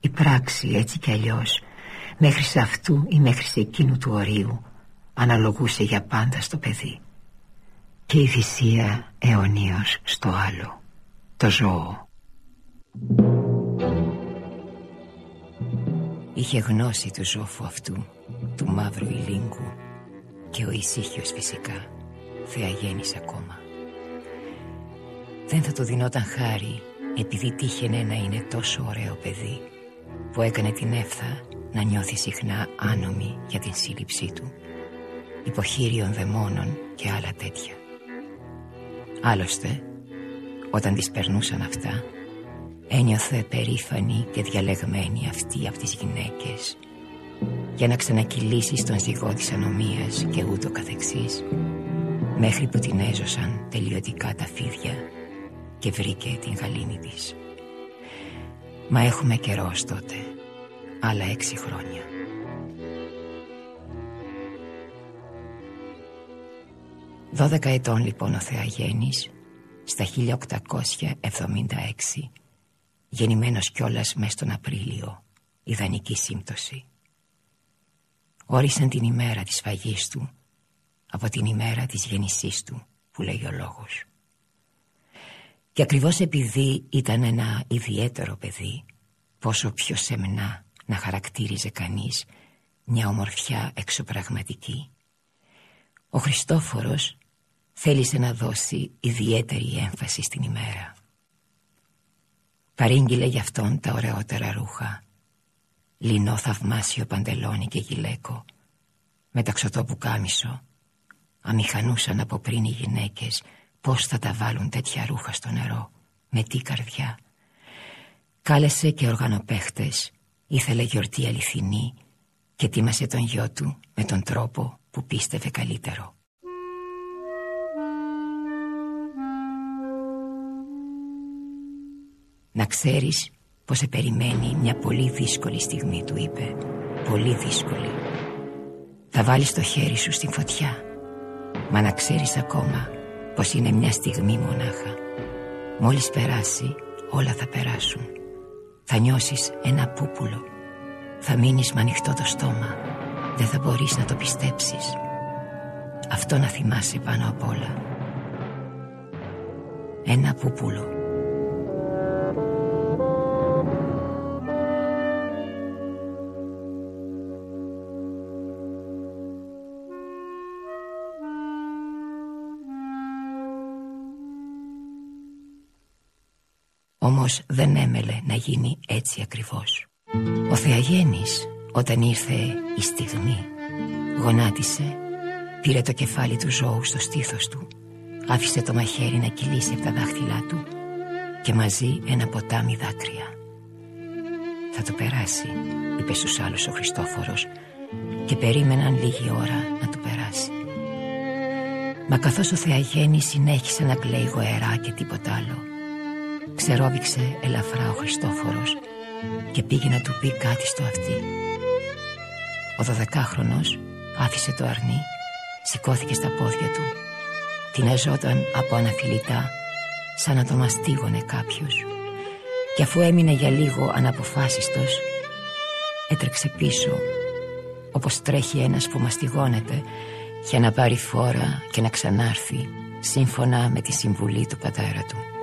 Η πράξη έτσι κι αλλιώς μέχρι σε αυτού ή μέχρι σε εκείνου του ορίου αναλογούσε για πάντα στο παιδί. Και η θυσία αιωνίως στο άλλο το ζώο Είχε γνώση του ζώφου αυτού του μαύρου ηλίγκου και ο ησύχιος φυσικά θεαγέννης ακόμα. Δεν θα του δινόταν χάρη επειδή τύχαινε να είναι τόσο ωραίο παιδί που έκανε την έφθα να νιώθει συχνά άνομη για την σύλληψή του υποχείριων δαιμόνων και άλλα τέτοια. Άλλωστε όταν τις περνούσαν αυτά ένιωθε περήφανη και διαλεγμένη αυτή από τις γυναίκες για να ξανακυλήσει στον ζυγό της ανομίας και ούτω καθεξής μέχρι που την έζωσαν τελειωτικά τα φίδια και βρήκε την γαλήνη της. Μα έχουμε καιρός τότε, άλλα έξι χρόνια. Δώδεκα ετών λοιπόν ο Θεαγέννης στα 1876 γεννημένος κιόλας μες τον Απρίλιο ιδανική σύμπτωση. Όρισαν την ημέρα της φαγής του από την ημέρα της γέννησής του που λέει ο λόγος. Και ακριβώς επειδή ήταν ένα ιδιαίτερο παιδί Πόσο πιο σεμνά να χαρακτήριζε κανείς μια ομορφιά εξωπραγματική Ο Χριστόφορος θέλησε να δώσει ιδιαίτερη έμφαση στην ημέρα Παρήγγειλε γι' αυτόν τα ωραιότερα ρούχα. Λινό θαυμάσιο παντελόνι και γυλαίκο. Μεταξωτό πουκάμισο. Αμηχανούσαν από πριν οι γυναίκες Πώς θα τα βάλουν τέτοια ρούχα στο νερό. Με τι καρδιά. Κάλεσε και οργανοπαίχτες. Ήθελε γιορτή αληθινή Και τίμασε τον γιο του Με τον τρόπο που πίστευε καλύτερο Να ξέρεις πως σε περιμένει μια πολύ δύσκολη στιγμή του είπε. Πολύ δύσκολη. Θα βάλεις το χέρι σου στην φωτιά. Μα να ξέρεις ακόμα πως είναι μια στιγμή μονάχα. Μόλις περάσει όλα θα περάσουν. Θα νιώσεις ένα πούπουλο. Θα μείνεις με ανοιχτό το στόμα. Δεν θα μπορείς να το πιστέψεις. Αυτό να θυμάσαι πάνω απ' όλα. Ένα πούπουλο Όμως δεν έμελε να γίνει έτσι ακριβώς. Ο Θεαγέννης όταν ήρθε η στιγμή Γονάτισε Πήρε το κεφάλι του ζώου στο στήθος του Άφησε το μαχαίρι να κυλήσει από τα δάχτυλά του Και μαζί ένα ποτάμι δάκρυα. Θα το περάσει Είπε στους άλλους ο Χριστόφορος Και περίμεναν λίγη ώρα να του περάσει. Μα καθώς ο Θεαγέννης συνέχισε να κλαίει γοερά και τίποτα άλλο Ξερόβηξε ελαφρά ο Χριστόφορος και πήγε να του πει κάτι στο αυτί. Ο δωδεκάχρονος άφησε το αρνί, σηκώθηκε στα πόδια του, την αζόταν από αναφιλητά σαν να το μαστίγωνε κάποιος και αφού έμεινε για λίγο αναποφάσιστος έτρεξε πίσω όπως τρέχει ένας που μαστιγώνεται για να πάρει φόρα και να ξανάρθει σύμφωνα με τη συμβουλή του πατέρα του.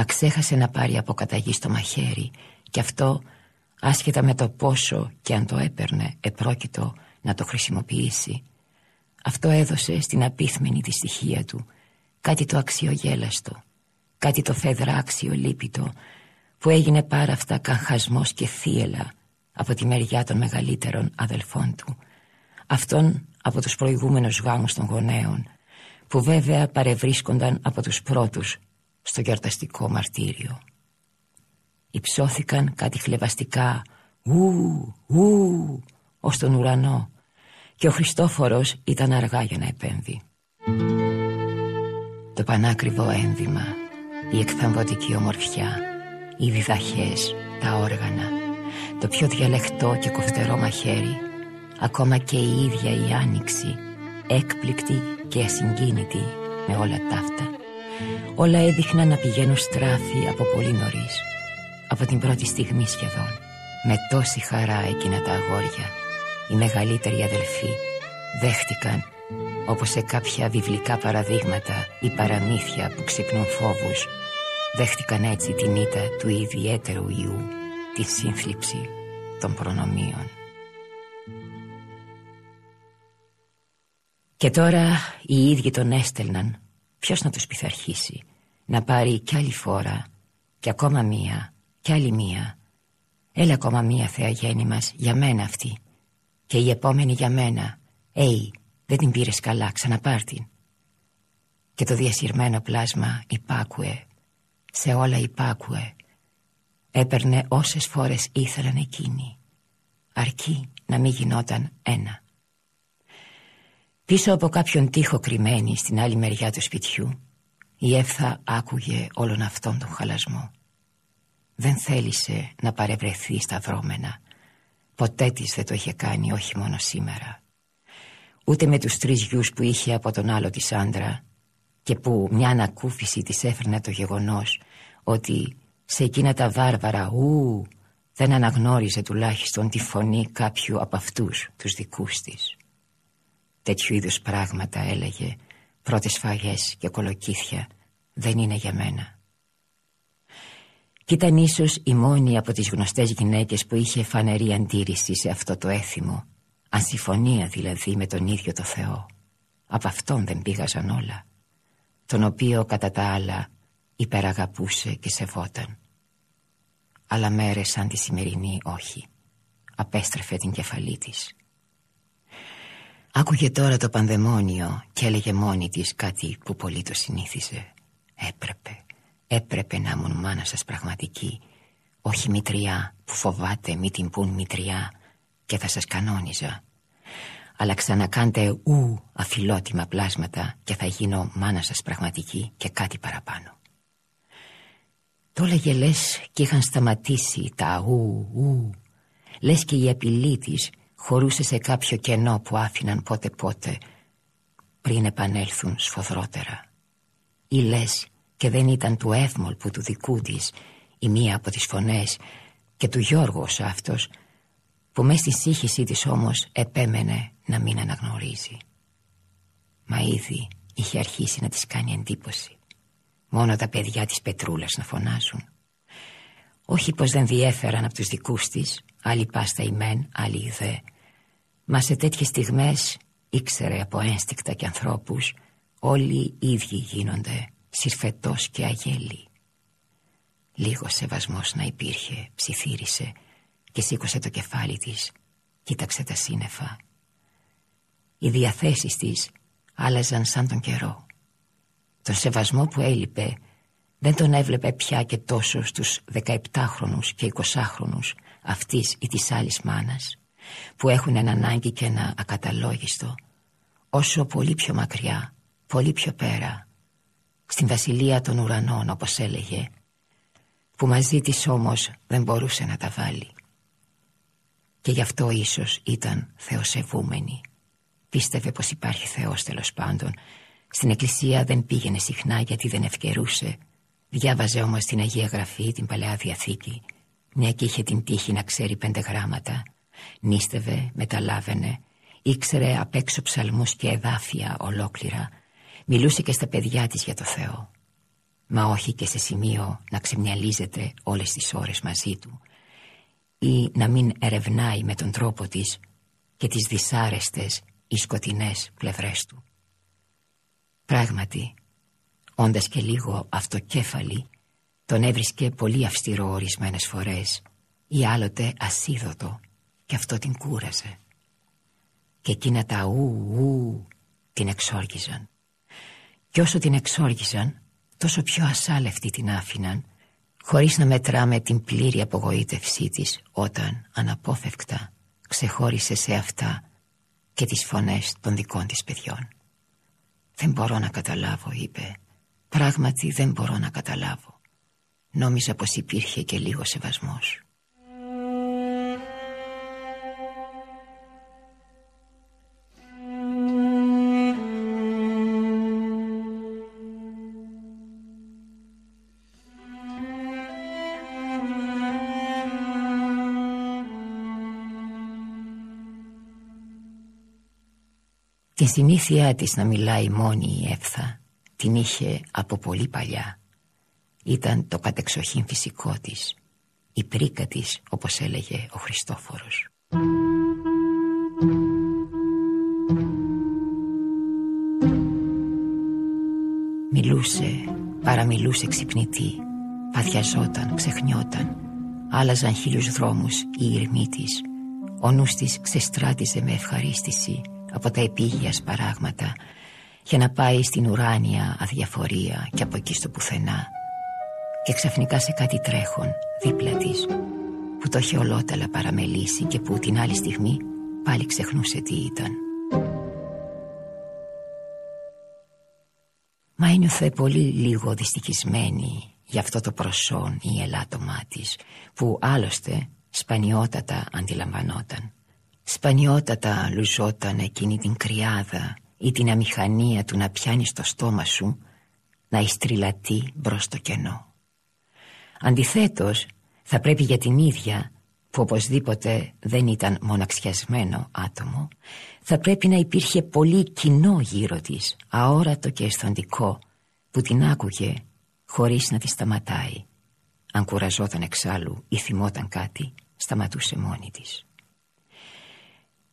Μα ξέχασε να πάρει από καταγή στο μαχαίρι Και αυτό άσχετα με το πόσο και αν το έπαιρνε επρόκειτο να το χρησιμοποιήσει. Αυτό έδωσε στην απίθμενη τη στοιχεία του Κάτι το αξιογέλαστο Κάτι το φεδράξιο λύπητο Που έγινε πάρα αυτά καχασμός και θύελα Από τη μεριά των μεγαλύτερων αδελφών του. Αυτόν από τους προηγούμενους γάμους των γονέων που βέβαια παρευρίσκονταν από τους πρώτους στο γιορταστικό μαρτύριο. Υψώθηκαν κάτι χλεβαστικά «Ου, ου» ως τον ουρανό και ο Χριστόφορος ήταν αργά για να επέμβει. Το πανάκριβο ένδυμα, η εκθαμβωτική ομορφιά, οι διδαχές, τα όργανα, το πιο διαλεκτό και κοφτερό μαχαίρι, ακόμα και η ίδια η άνοιξη, έκπληκτη και ασυγκίνητη με όλα ταύτα. Όλα έδειχναν να πηγαίνουν στράφη από πολύ νωρίς, από την πρώτη στιγμή σχεδόν. Με τόση χαρά εκείνα τα αγόρια, οι μεγαλύτεροι αδελφοί, δέχτηκαν όπως σε κάποια βιβλικά παραδείγματα ή παραμύθια που ξυπνούν φόβους. Δέχτηκαν έτσι την ήττα του ιδιαίτερου ιού τη σύνθλιψη των προνομίων. Και τώρα οι ίδιοι τον έστελναν Ποιος να τους πειθαρχήσει Να πάρει κι άλλη φορά Κι ακόμα μία Κι άλλη μία. Έλα ακόμα μία θεά γέννη μας Για μένα αυτή. Και η επόμενη για μένα. Ει δεν την πήρες καλά ξαναπάρ την. Και το διασυρμένο πλάσμα υπάκουε Σε όλα υπάκουε. Έπαιρνε όσες φορές ήθελαν εκείνοι. Αρκεί να μην γινόταν ένα Πίσω από κάποιον τοίχο κρυμμένη στην άλλη μεριά του σπιτιού η Εύθα άκουγε όλον αυτόν τον χαλασμό. Δεν θέλησε να παρευρεθεί στα δρόμενα. Ποτέ της δεν το είχε κάνει όχι μόνο σήμερα. Ούτε με τους τρεις γιους που είχε από τον άλλο της άντρα και που μια ανακούφιση της έφερνε το γεγονός ότι σε εκείνα τα βάρβαρα ου δεν αναγνώριζε τουλάχιστον τη φωνή κάποιου από αυτούς τους δικούς της. Τέτοιου είδους πράγματα έλεγε Πρώτες φαγές και κολοκύθια Δεν είναι για μένα. Κι ήταν ίσως η μόνη από τις γνωστές γυναίκες Που είχε φανερή αντίρρηση σε αυτό το έθιμο Ανσυφωνία δηλαδή με τον ίδιο το Θεό. Από αυτόν δεν πήγαζαν όλα Τον οποίο κατά τα άλλα υπεραγαπούσε και σεβόταν. Αλλά μέρες σαν τη σημερινή όχι Απέστρεφε την κεφαλή της Άκουγε τώρα το πανδαιμόνιο και έλεγε μόνη της κάτι που πολύ το συνήθιζε. Έπρεπε, έπρεπε να ήμουν μάνα σας πραγματική, όχι μητριά που φοβάται μη την πουν μητριά και θα σας κανόνιζα. Αλλά ξανακάντε ου αφιλότιμα πλάσματα και θα γίνω μάνα σας πραγματική και κάτι παραπάνω. Το έλεγε λες και είχαν σταματήσει τα ου ου, λες και η απειλή της χωρούσε σε κάποιο κενό που άφηναν πότε πότε πριν επανέλθουν σφοδρότερα. Ή λες και δεν ήταν του Εύμολ που του δικού της η μία από τις φωνές και του Γιώργου ως αυτός που μες στη σύγχυσή της όμως επέμενε να μην αναγνωρίζει. Μα ήδη είχε αρχίσει να της κάνει εντύπωση. Μόνο τα παιδιά της Πετρούλας να φωνάζουν. Όχι πως δεν διέφεραν από τους δικούς της Άλλοι πάστα η μεν, άλλοι η δε Μα σε τέτοιες στιγμές ήξερε από ένστικτα και ανθρώπους Όλοι οι ίδιοι γίνονται συρφετός και αγέλη Λίγο σεβασμός να υπήρχε, ψιθύρισε Και σήκωσε το κεφάλι της, κοίταξε τα σύννεφα. Οι διαθέσεις της άλλαζαν σαν τον καιρό. Τον σεβασμό που έλειπε δεν τον έβλεπε πια και τόσο στους 17χρονους και 20χρονους αυτής ή της άλλης μάνας που έχουν ένα ανάγκη και ένα ακαταλόγιστο όσο πολύ πιο μακριά, πολύ πιο πέρα στην βασιλεία των ουρανών όπως έλεγε που μαζί της όμως δεν μπορούσε να τα βάλει. Και γι' αυτό ίσως ήταν θεοσεβούμενη. Πίστευε πως υπάρχει Θεός τέλος πάντων. Στην εκκλησία δεν πήγαινε συχνά γιατί δεν ευκαιρούσε. Διάβαζε όμως την Αγία Γραφή την Παλαιά Διαθήκη μια και είχε την τύχη να ξέρει πέντε γράμματα Νίστευε, μεταλάβαινε Ήξερε απ' έξω ψαλμούς και εδάφια ολόκληρα Μιλούσε και στα παιδιά της για το Θεό μα όχι και σε σημείο να ξεμυαλίζεται όλες τις ώρες μαζί του ή να μην ερευνάει με τον τρόπο της και τις δυσάρεστες ή σκοτεινές πλευρές του. Πράγματι, όντας και λίγο αυτοκέφαλη, τον έβρισκε πολύ αυστηρό ορισμένες φορές ή άλλοτε ασίδωτο και αυτό την κούραζε. Και εκείνα τα ου, ου την εξόργιζαν. Και όσο την εξόργιζαν, τόσο πιο ασάλευτη την άφηναν, χωρίς να μετράμε την πλήρη απογοήτευσή της όταν, αναπόφευκτα, ξεχώρισε σε αυτά και τις φωνές των δικών της παιδιών. «Δεν μπορώ να καταλάβω», είπε. «Πράγματι δεν μπορώ να καταλάβω». Νόμιζα πως υπήρχε και λίγο σεβασμός. Τη συνήθεια της να μιλάει μόνη η Εύθα την είχε από πολύ παλιά. Ήταν το κατεξοχήν φυσικό της, η πρίκα της όπως έλεγε ο Χριστόφορος. Μιλούσε, παραμιλούσε ξυπνητή, παθιαζόταν, ξεχνιόταν, άλλαζαν χίλιους δρόμους η ήρμή της, ο νους της ξεστράτιζε με ευχαρίστηση από τα επίγειας σπαράγματα για να πάει στην ουράνια αδιαφορία και από εκεί στο πουθενά και ξαφνικά σε κάτι τρέχον δίπλα της που το είχε ολότελα παραμελήσει και που την άλλη στιγμή πάλι ξεχνούσε τι ήταν. Μα ένιωθε πολύ λίγο δυστυχισμένη για αυτό το προσόν ή ελάττωμά της που άλλωστε σπανιότατα αντιλαμβανόταν. Σπανιότατα λουζόταν εκείνη την κρυάδα ή την αμηχανία του να πιάνει στο στόμα σου να ιστριλατεί μπρος στο κενό. Αντιθέτως θα πρέπει για την ίδια που οπωσδήποτε δεν ήταν μοναξιασμένο άτομο θα πρέπει να υπήρχε πολύ κοινό γύρω της αόρατο και αισθαντικό που την άκουγε χωρίς να τη σταματάει. Αν κουραζόταν εξάλλου ή θυμόταν κάτι σταματούσε μόνη της.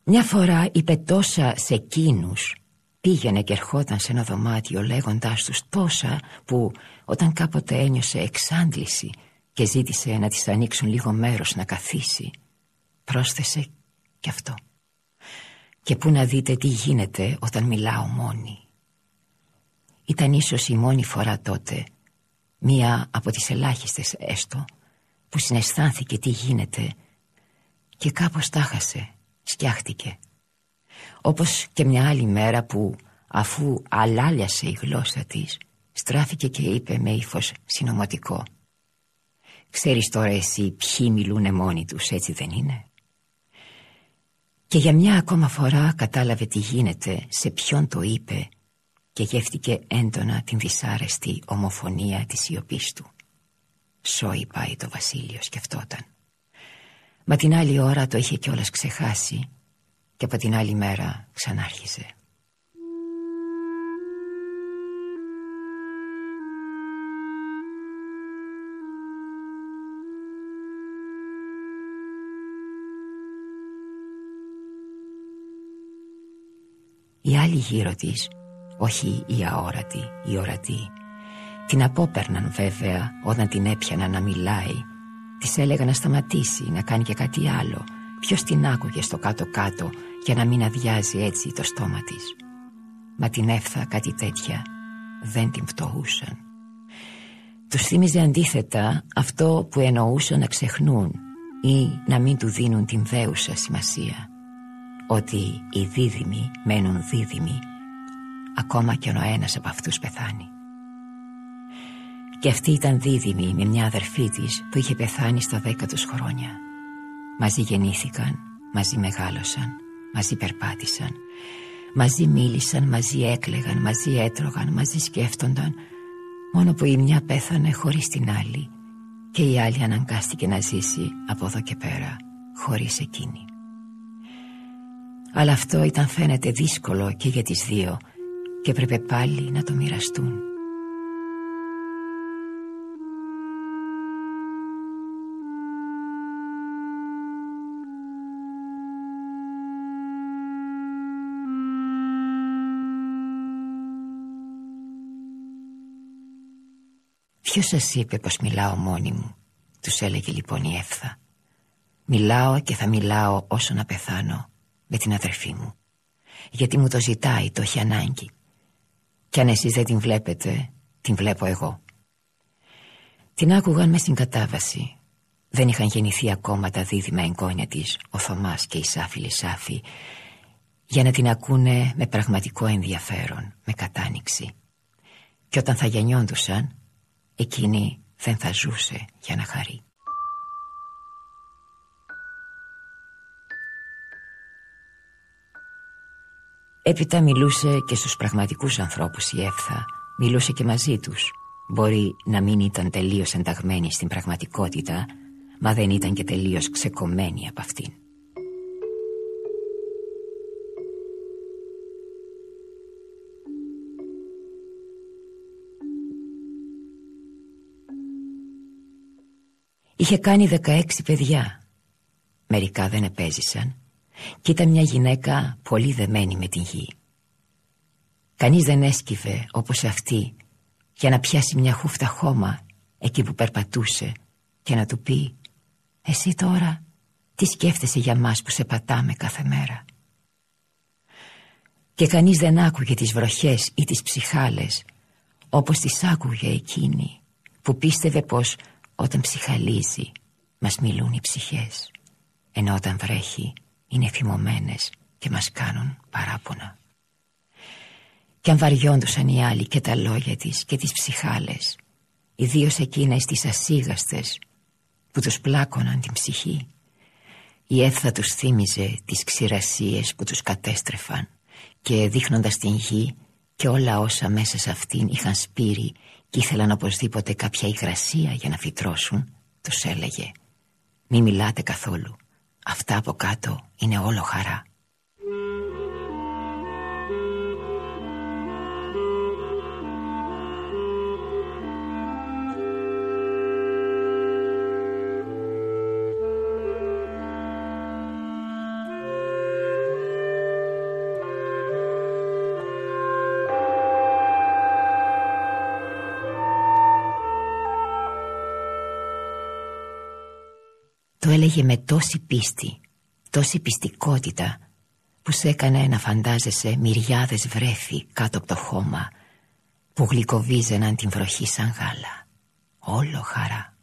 Μια φορά είπε τόσα σε εκείνους Πήγαινε και ερχόταν σε ένα δωμάτιο λέγοντάς τους τόσα που όταν κάποτε ένιωσε εξάντληση και ζήτησε να της ανοίξουν λίγο μέρος να καθίσει πρόσθεσε και αυτό. Και πού να δείτε τι γίνεται όταν μιλάω μόνη. Ήταν ίσως η μόνη φορά τότε μία από τις ελάχιστες έστω που συναισθάνθηκε τι γίνεται και κάπως τάχασε σκιάχτηκε. Όπως και μια άλλη μέρα που αφού αλάλιασε η γλώσσα της στράφηκε και είπε με ύφος συνωματικό «Ξέρεις τώρα εσύ ποιοι μιλούνε μόνοι τους έτσι δεν είναι» και για μια ακόμα φορά κατάλαβε τι γίνεται σε ποιον το είπε και γεύτηκε έντονα την δυσάρεστη ομοφωνία της σιωπής του. «Σόι πάει το βασίλειο» σκεφτόταν. Μα την άλλη ώρα το είχε κιόλας ξεχάσει και από την άλλη μέρα ξανάρχισε. Οι άλλοι γύρω της, όχι οι αόρατοι, οι ορατοί, την απόπερναν βέβαια όταν την έπιαναν να μιλάει. Της έλεγα να σταματήσει, να κάνει και κάτι άλλο. Ποιος την άκουγε στο κάτω-κάτω για να μην αδειάζει έτσι το στόμα της. Μα την έφθα κάτι τέτοια. Δεν την φτωχούσαν. Τους θύμιζε αντίθετα αυτό που εννοούσαν να ξεχνούν Ή να μην του δίνουν την δέουσα σημασία Ότι οι δίδυμοι μένουν δίδυμοι Ακόμα και ο ένας από αυτούς πεθάνει και αυτή ήταν δίδυμη με μια αδερφή της που είχε πεθάνει στα δέκα τους χρόνια. Μαζί γεννήθηκαν, μαζί μεγάλωσαν, μαζί περπάτησαν, μαζί μίλησαν, μαζί έκλεγαν, μαζί έτρωγαν, μαζί σκέφτονταν, μόνο που η μια πέθανε χωρίς την άλλη και η άλλη αναγκάστηκε να ζήσει από εδώ και πέρα χωρίς εκείνη αλλά αυτό ήταν φαίνεται δύσκολο και για τις δύο και πρέπει πάλι να το μοιραστούν. «Ποιος σας είπε πως μιλάω μόνη μου» τους έλεγε λοιπόν η Εύθα. «Μιλάω και θα μιλάω όσο να πεθάνω» Με την αδερφή μου. Γιατί μου το ζητάει, το έχει ανάγκη. Κι αν εσείς δεν την βλέπετε Την βλέπω εγώ. Την άκουγαν μες στην κατάβαση. Δεν είχαν γεννηθεί ακόμα τα δίδυμα εγγόνια της Ο Θωμάς και η Σάφη Λισάφη Για να την ακούνε με πραγματικό ενδιαφέρον Με κατάνοιξη. Και όταν θα γεννιόντουσαν Εκείνη δεν θα ζούσε για να χαρεί Έπειτα μιλούσε και στους πραγματικούς ανθρώπους η Εύθα. Μιλούσε και μαζί τους. Μπορεί να μην ήταν τελείως ενταγμένη στην πραγματικότητα Μα δεν ήταν και τελείως ξεκομμένη από αυτήν. Είχε κάνει 16 παιδιά. Μερικά δεν επέζησαν και ήταν μια γυναίκα πολύ δεμένη με την γη. Κανείς δεν έσκυβε όπως αυτή για να πιάσει μια χούφτα χώμα εκεί που περπατούσε και να του πει «Εσύ τώρα τι σκέφτεσαι για μας που σε πατάμε κάθε μέρα» και κανείς δεν άκουγε τις βροχές ή τις ψυχάλες όπως τις άκουγε εκείνη που πίστευε πως όταν ψυχαλίζει μας μιλούν οι ψυχές ενώ όταν βρέχει είναι θυμωμένες και μας κάνουν παράπονα. Κι αν βαριόντουσαν οι άλλοι και τα λόγια της και τις ψυχάλες, ιδίως εκείνες τις ασίγαστες που τους πλάκωναν την ψυχή, η έφθα τους θύμιζε τις ξηρασίες που τους κατέστρεφαν και δείχνοντας την γη και όλα όσα μέσα σε αυτήν είχαν σπείρει και ήθελαν οπωσδήποτε κάποια υγρασία για να φυτρώσουν, τους έλεγε «Μη μιλάτε καθόλου, Αυτά από κάτω είναι όλο χαρά Το έλεγε με τόση πίστη, τόση πιστικότητα που σε έκανε να φαντάζεσαι μυριάδες βρέφη κάτω από το χώμα που γλυκοβίζαιναν την βροχή σαν γάλα. Όλο χαρά.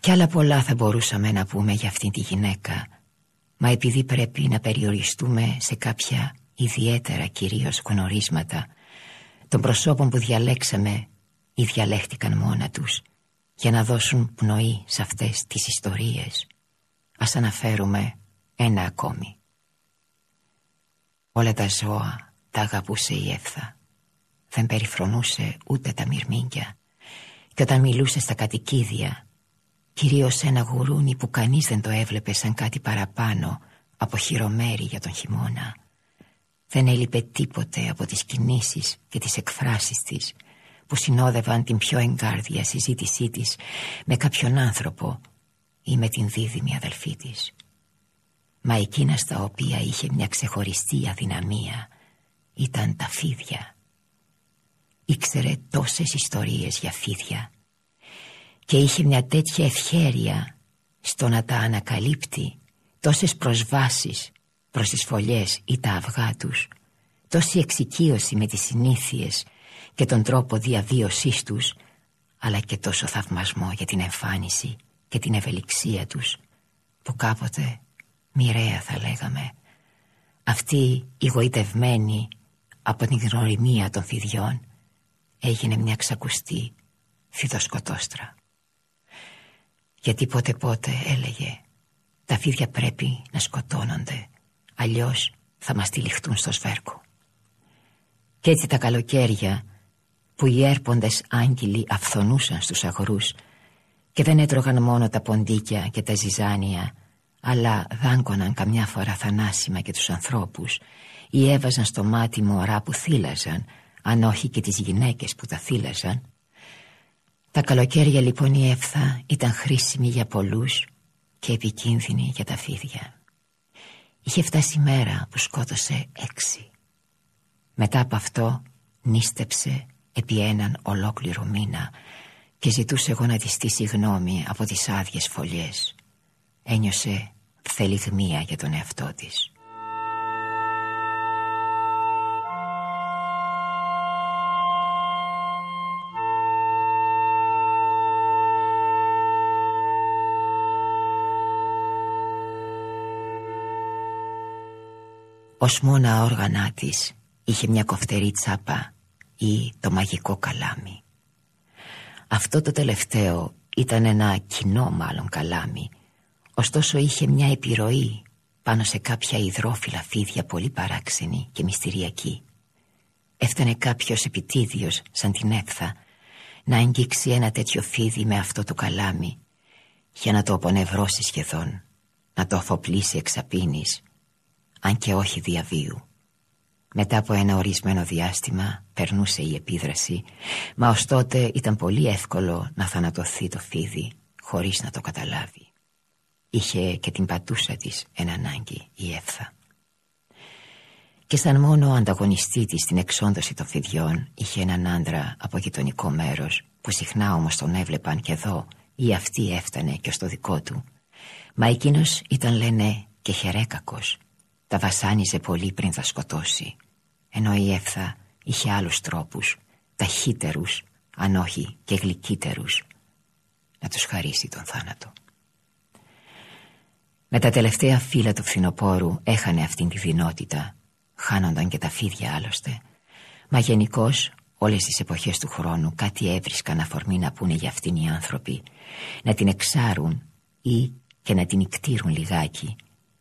Κι άλλα πολλά θα μπορούσαμε να πούμε για αυτήν τη γυναίκα μα επειδή πρέπει να περιοριστούμε σε κάποια ιδιαίτερα κυρίως γνωρίσματα των προσώπων που διαλέξαμε ή διαλέχτηκαν μόνα τους για να δώσουν πνοή σε αυτές τις ιστορίες. Ας αναφέρουμε ένα ακόμη. Όλα τα ζώα τα αγαπούσε η Εύθα. Δεν περιφρονούσε ούτε τα μυρμήγκια. Και όταν μιλούσε στα κατοικίδια κυρίως ένα γουρούνι που κανείς δεν το έβλεπε σαν κάτι παραπάνω από χειρομέρι για τον χειμώνα δεν έλειπε τίποτε από τις κινήσεις και τις εκφράσεις της που συνόδευαν την πιο εγκάρδια συζήτησή της με κάποιον άνθρωπο ή με την δίδυμη αδελφή της. Μα εκείνα στα οποία είχε μια ξεχωριστή αδυναμία ήταν τα φίδια. Ήξερε τόσες ιστορίες για φίδια και είχε μια τέτοια ευχέρεια στο να τα ανακαλύπτει τόσες προσβάσεις προς τις φωλιές ή τα αυγά τους τόση εξοικείωση με τις συνήθειες και τον τρόπο διαβίωσής τους αλλά και τόσο θαυμασμό για την εμφάνιση και την ευελιξία τους που κάποτε μοιραία θα λέγαμε. Αυτή η γοητευμένη από την γνωριμία των φιδιών έγινε μια ξακουστή φιδοσκοτόστρα. Γιατί πότε πότε έλεγε τα φίδια πρέπει να σκοτώνονται αλλιώς θα μας τυλιχτούν στο σβέρκο και έτσι τα καλοκαίρια που οι έρποντες άγγελοι αυθονούσαν στους αγρούς και δεν έτρωγαν μόνο τα ποντίκια και τα ζυζάνια αλλά δάγκωναν καμιά φορά θανάσιμα και τους ανθρώπους ή έβαζαν στο μάτι μωρά που θύλαζαν αν όχι και τις γυναίκες που τα θύλαζαν. Τα καλοκαίρια λοιπόν η έφθα ήταν χρήσιμη για πολλούς και επικίνδυνη για τα φίδια. Είχε φτάσει η μέρα που σκότωσε έξι. Μετά από αυτό νίστεψε επί έναν ολόκληρο μήνα και ζητούσε εγώ να της στήσει γνώμη από τις άδειες φωλιές. Ένιωσε θελιγμία για τον εαυτό της. Ως μόνα όργανα της είχε μια κοφτερή τσάπα ή το μαγικό καλάμι. Αυτό το τελευταίο ήταν ένα κοινό μάλλον καλάμι Ωστόσο είχε μια επιρροή πάνω σε κάποια υδρόφυλλα φίδια πολύ παράξενη και μυστηριακή. Έφτανε κάποιος επιτίδιος σαν την έφθα να αγγίξει ένα τέτοιο φίδι με αυτό το καλάμι για να το απονευρώσει σχεδόν, να το αφοπλίσει εξαπίνης, αν και όχι διαβίου. Μετά από ένα ορισμένο διάστημα περνούσε η επίδραση, μα ως τότε ήταν πολύ εύκολο να θανατωθεί το φίδι χωρίς να το καταλάβει. Είχε και την πατούσα της ένα ανάγκη η Εύθα. Και σαν μόνο ανταγωνιστή της στην εξόντωση των φιδιών Είχε έναν άντρα από γειτονικό μέρος Που συχνά όμως τον έβλεπαν και εδώ Ή αυτή έφτανε και στο δικό του. Μα εκείνος ήταν λένε και χερέκακος Τα βασάνιζε πολύ πριν θα σκοτώσει Ενώ η Εύθα είχε άλλους τρόπους Ταχύτερους αν όχι και γλυκύτερους Να τους χαρίσει τον θάνατο με τα τελευταία φύλλα του φθινοπόρου έχανε αυτήν τη δυνότητα. Χάνονταν και τα φίδια άλλωστε. Μα γενικώς όλες τις εποχές του χρόνου κάτι έβρισκαν αφορμή να πούνε για αυτήν οι άνθρωποι. Να την εξάρουν ή και να την ικτήρουν λιγάκι.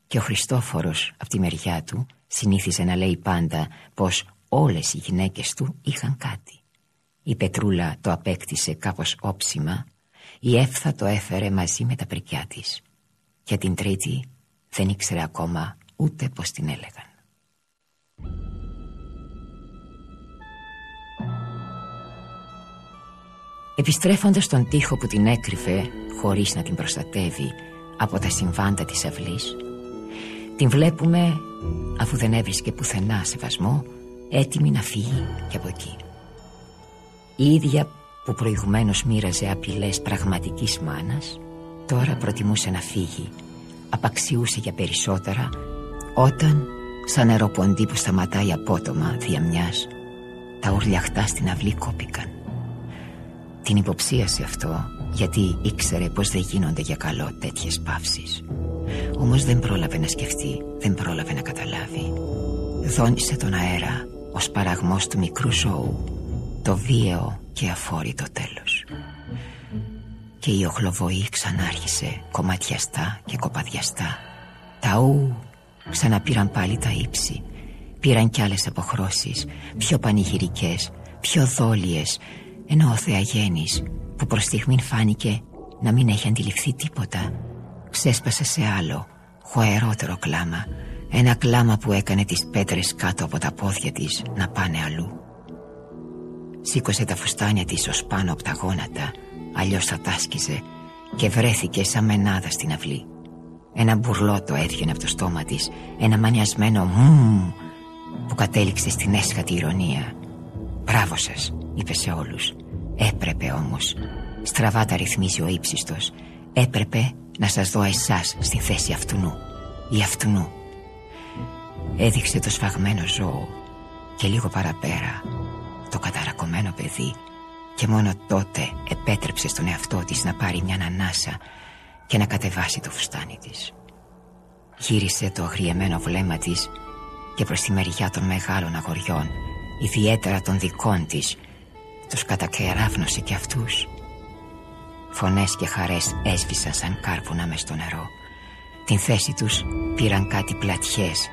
Και ο Χριστόφορος από τη μεριά του συνήθιζε να λέει πάντα πως όλες οι γυναίκες του είχαν κάτι. Η Πετρούλα το απέκτησε κάπως όψιμα, η Εύθα το έφερε μαζί με τα πρικιά της. Για την τρίτη δεν ήξερε ακόμα ούτε πως την έλεγαν. Επιστρέφοντας τον τοίχο που την έκρυφε χωρίς να την προστατεύει από τα συμβάντα της αυλής την βλέπουμε αφού δεν έβρισκε πουθενά σεβασμό έτοιμη να φύγει και από εκεί. Η ίδια που προηγουμένως μοίραζε απειλές πραγματικής μάνας Τώρα προτιμούσε να φύγει. Απαξιούσε για περισσότερα Όταν σαν νεροποντή που σταματάει απότομα δια μιας Τα ουρλιαχτά στην αυλή κόπηκαν. Την υποψίασε αυτό Γιατί ήξερε πως δεν γίνονται για καλό τέτοιες παύσεις Όμως δεν πρόλαβε να σκεφτεί Δεν πρόλαβε να καταλάβει. Δόνησε τον αέρα Ως παραγμός του μικρού ζώου Το βίαιο και αφόρητο τέλος. Και η οχλοβοή ξανάρχισε κομματιαστά και κοπαδιαστά. Τα ου ξαναπήραν πάλι τα ύψη. Πήραν κι άλλες αποχρώσεις Πιο πανηγυρικές, πιο δόλιες Ενώ ο Θεαγέννης που προς στιγμήν φάνηκε να μην έχει αντιληφθεί τίποτα Ξέσπασε σε άλλο, χωερότερο κλάμα. Ένα κλάμα που έκανε τις πέτρες κάτω από τα πόδια της να πάνε αλλού. Σήκωσε τα φουστάνια της ως πάνω από τα γόνατα Αλλιώς θα τάσκιζε και βρέθηκε σαν μενάδα στην αυλή. Ένα μπουρλότο έβγαινε από το στόμα της Ένα μανιασμένο μμμ που κατέληξε στην έσχατη ηρωνία. «Μπράβο σας», είπε σε όλους. «Έπρεπε όμως, στραβά τα ρυθμίζει ο ύψιστος. Έπρεπε να σας δω εσάς στη θέση αυτουνού Ή αυτουνού Έδειξε το σφαγμένο ζώο Και λίγο παραπέρα Το καταρακωμένο παιδί και μόνο τότε επέτρεψε στον εαυτό της να πάρει μια ανάσα και να κατεβάσει το φουστάνι της. Γύρισε το αγριεμένο βλέμμα της και προς τη μεριά των μεγάλων αγοριών, ιδιαίτερα των δικών της, τους κατακεράβνωσε και αυτούς. Φωνές και χαρές έσβησαν σαν κάρβουνα μες στο νερό. Την θέση τους πήραν κάτι πλατιές,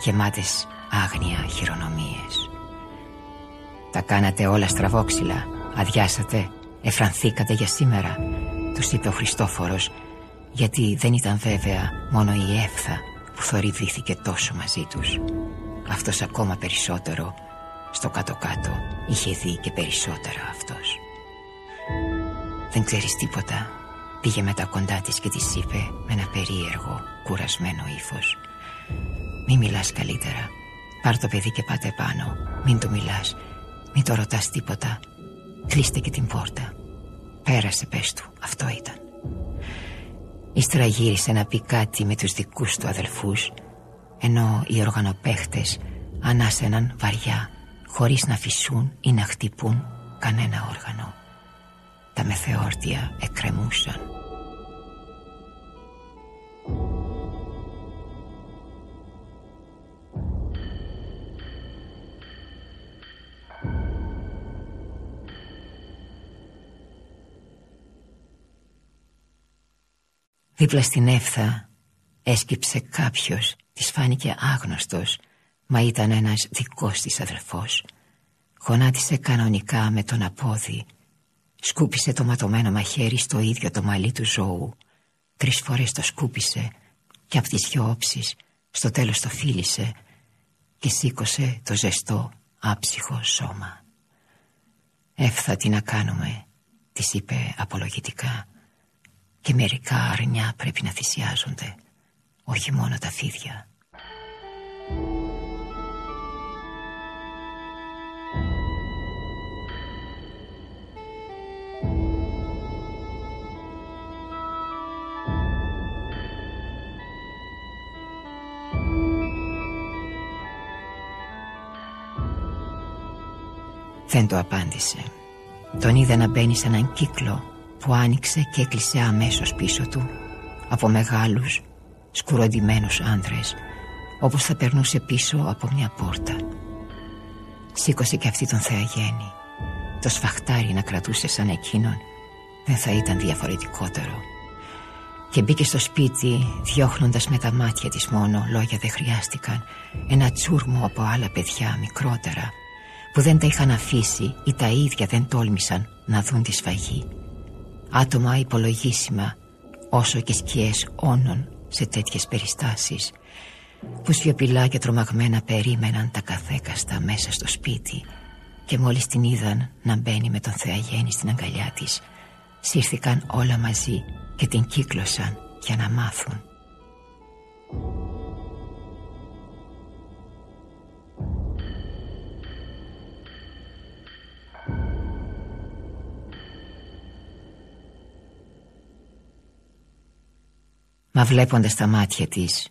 γεμάτες άγνοια χειρονομίες. Τα κάνατε όλα στραβόξυλα Αδειάσατε, εφρανθήκατε για σήμερα Τους είπε ο Χριστόφορος Γιατί δεν ήταν βέβαια μόνο η Εύθα Που θορυβήθηκε τόσο μαζί τους Αυτός ακόμα περισσότερο Στο κάτω-κάτω Είχε δει και περισσότερα αυτός Δεν ξέρεις τίποτα. Πήγε μετά κοντά της και της είπε Με ένα περίεργο, κουρασμένο ύφος. Μη μιλάς καλύτερα. Πάρ το παιδί και πάτε πάνω. Μην του μιλάς. Μην το ρωτάς τίποτα. Κλείστε και την πόρτα. Πέρασε πες του. Αυτό ήταν Ύστερα γύρισε να πει κάτι με τους δικούς του αδελφούς Ενώ οι οργανοπαίχτες ανάσαιναν βαριά Χωρίς να φυσούν ή να χτυπούν κανένα όργανο Τα μεθεόρτια εκκρεμούσαν. Δίπλα στην έφθα έσκυψε κάποιος Της φάνηκε άγνωστος Μα ήταν ένας δικός της αδελφός Γονάτισε κανονικά με τον απόδι Σκούπισε το ματωμένο μαχαίρι στο ίδιο το μαλλί του ζώου. Τρεις φορές το σκούπισε Και από τις δυο όψεις Στο τέλος το φίλησε Και σήκωσε το ζεστό άψυχο σώμα. Έφθα τι να κάνουμε Της είπε απολογητικά. Και μερικά αρνιά πρέπει να θυσιάζονται όχι μόνο τα φίδια Δεν το απάντησε. Τον είδε να μπαίνει σε έναν κύκλο που άνοιξε και έκλεισε αμέσως πίσω του από μεγάλους σκουροντημένους άνδρες όπως θα περνούσε πίσω από μια πόρτα. Σήκωσε και αυτή τον Θεαγέννη. Το σφαχτάρι να κρατούσε σαν εκείνον δεν θα ήταν διαφορετικότερο. Και μπήκε στο σπίτι διώχνοντας με τα μάτια της μόνο λόγια δεν χρειάστηκαν ένα τσούρμο από άλλα παιδιά μικρότερα που δεν τα είχαν αφήσει ή τα ίδια δεν τόλμησαν να δουν τη σφαγή. Άτομα υπολογίσιμα όσο και σκιές όνων σε τέτοιες περιστάσεις που σιωπηλά και τρομαγμένα περίμεναν τα καθέκαστα μέσα στο σπίτι και μόλις την είδαν να μπαίνει με τον Θεαγέννη στην αγκαλιά της σύρθηκαν όλα μαζί και την κύκλωσαν για να μάθουν Μα βλέποντας τα μάτια της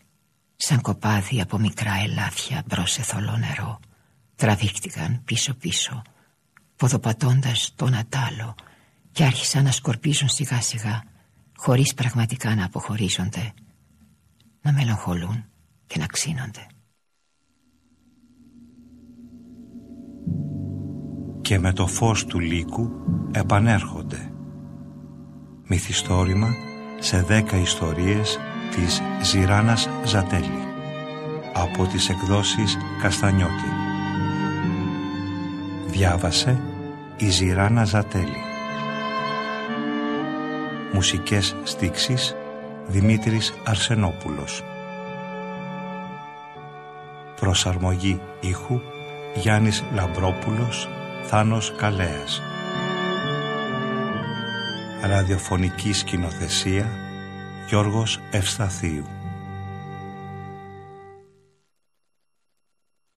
Σαν κοπάδι από μικρά ελάφια μπρος σε θολό νερό Τραβήχτηκαν πίσω πίσω Ποδοπατώντας τον ατάλο Και άρχισαν να σκορπίζουν σιγά σιγά Χωρίς πραγματικά να αποχωρίζονται Να μελαγχολούν και να ξύνονται. Και με το φως του λύκου επανέρχονται. Μυθιστόρημα σε δέκα ιστορίες της Ζηράνας Ζατέλη από τις εκδόσεις Καστανιώτη. Διάβασε η Ζηράνα Ζατέλη. Μουσικές στίξεις Δημήτρης Αρσενόπουλος. Προσαρμογή ήχου Γιάννης Λαμπρόπουλος, Θάνος Καλέας. Ραδιοφωνική σκηνοθεσία Γιώργος Ευσταθίου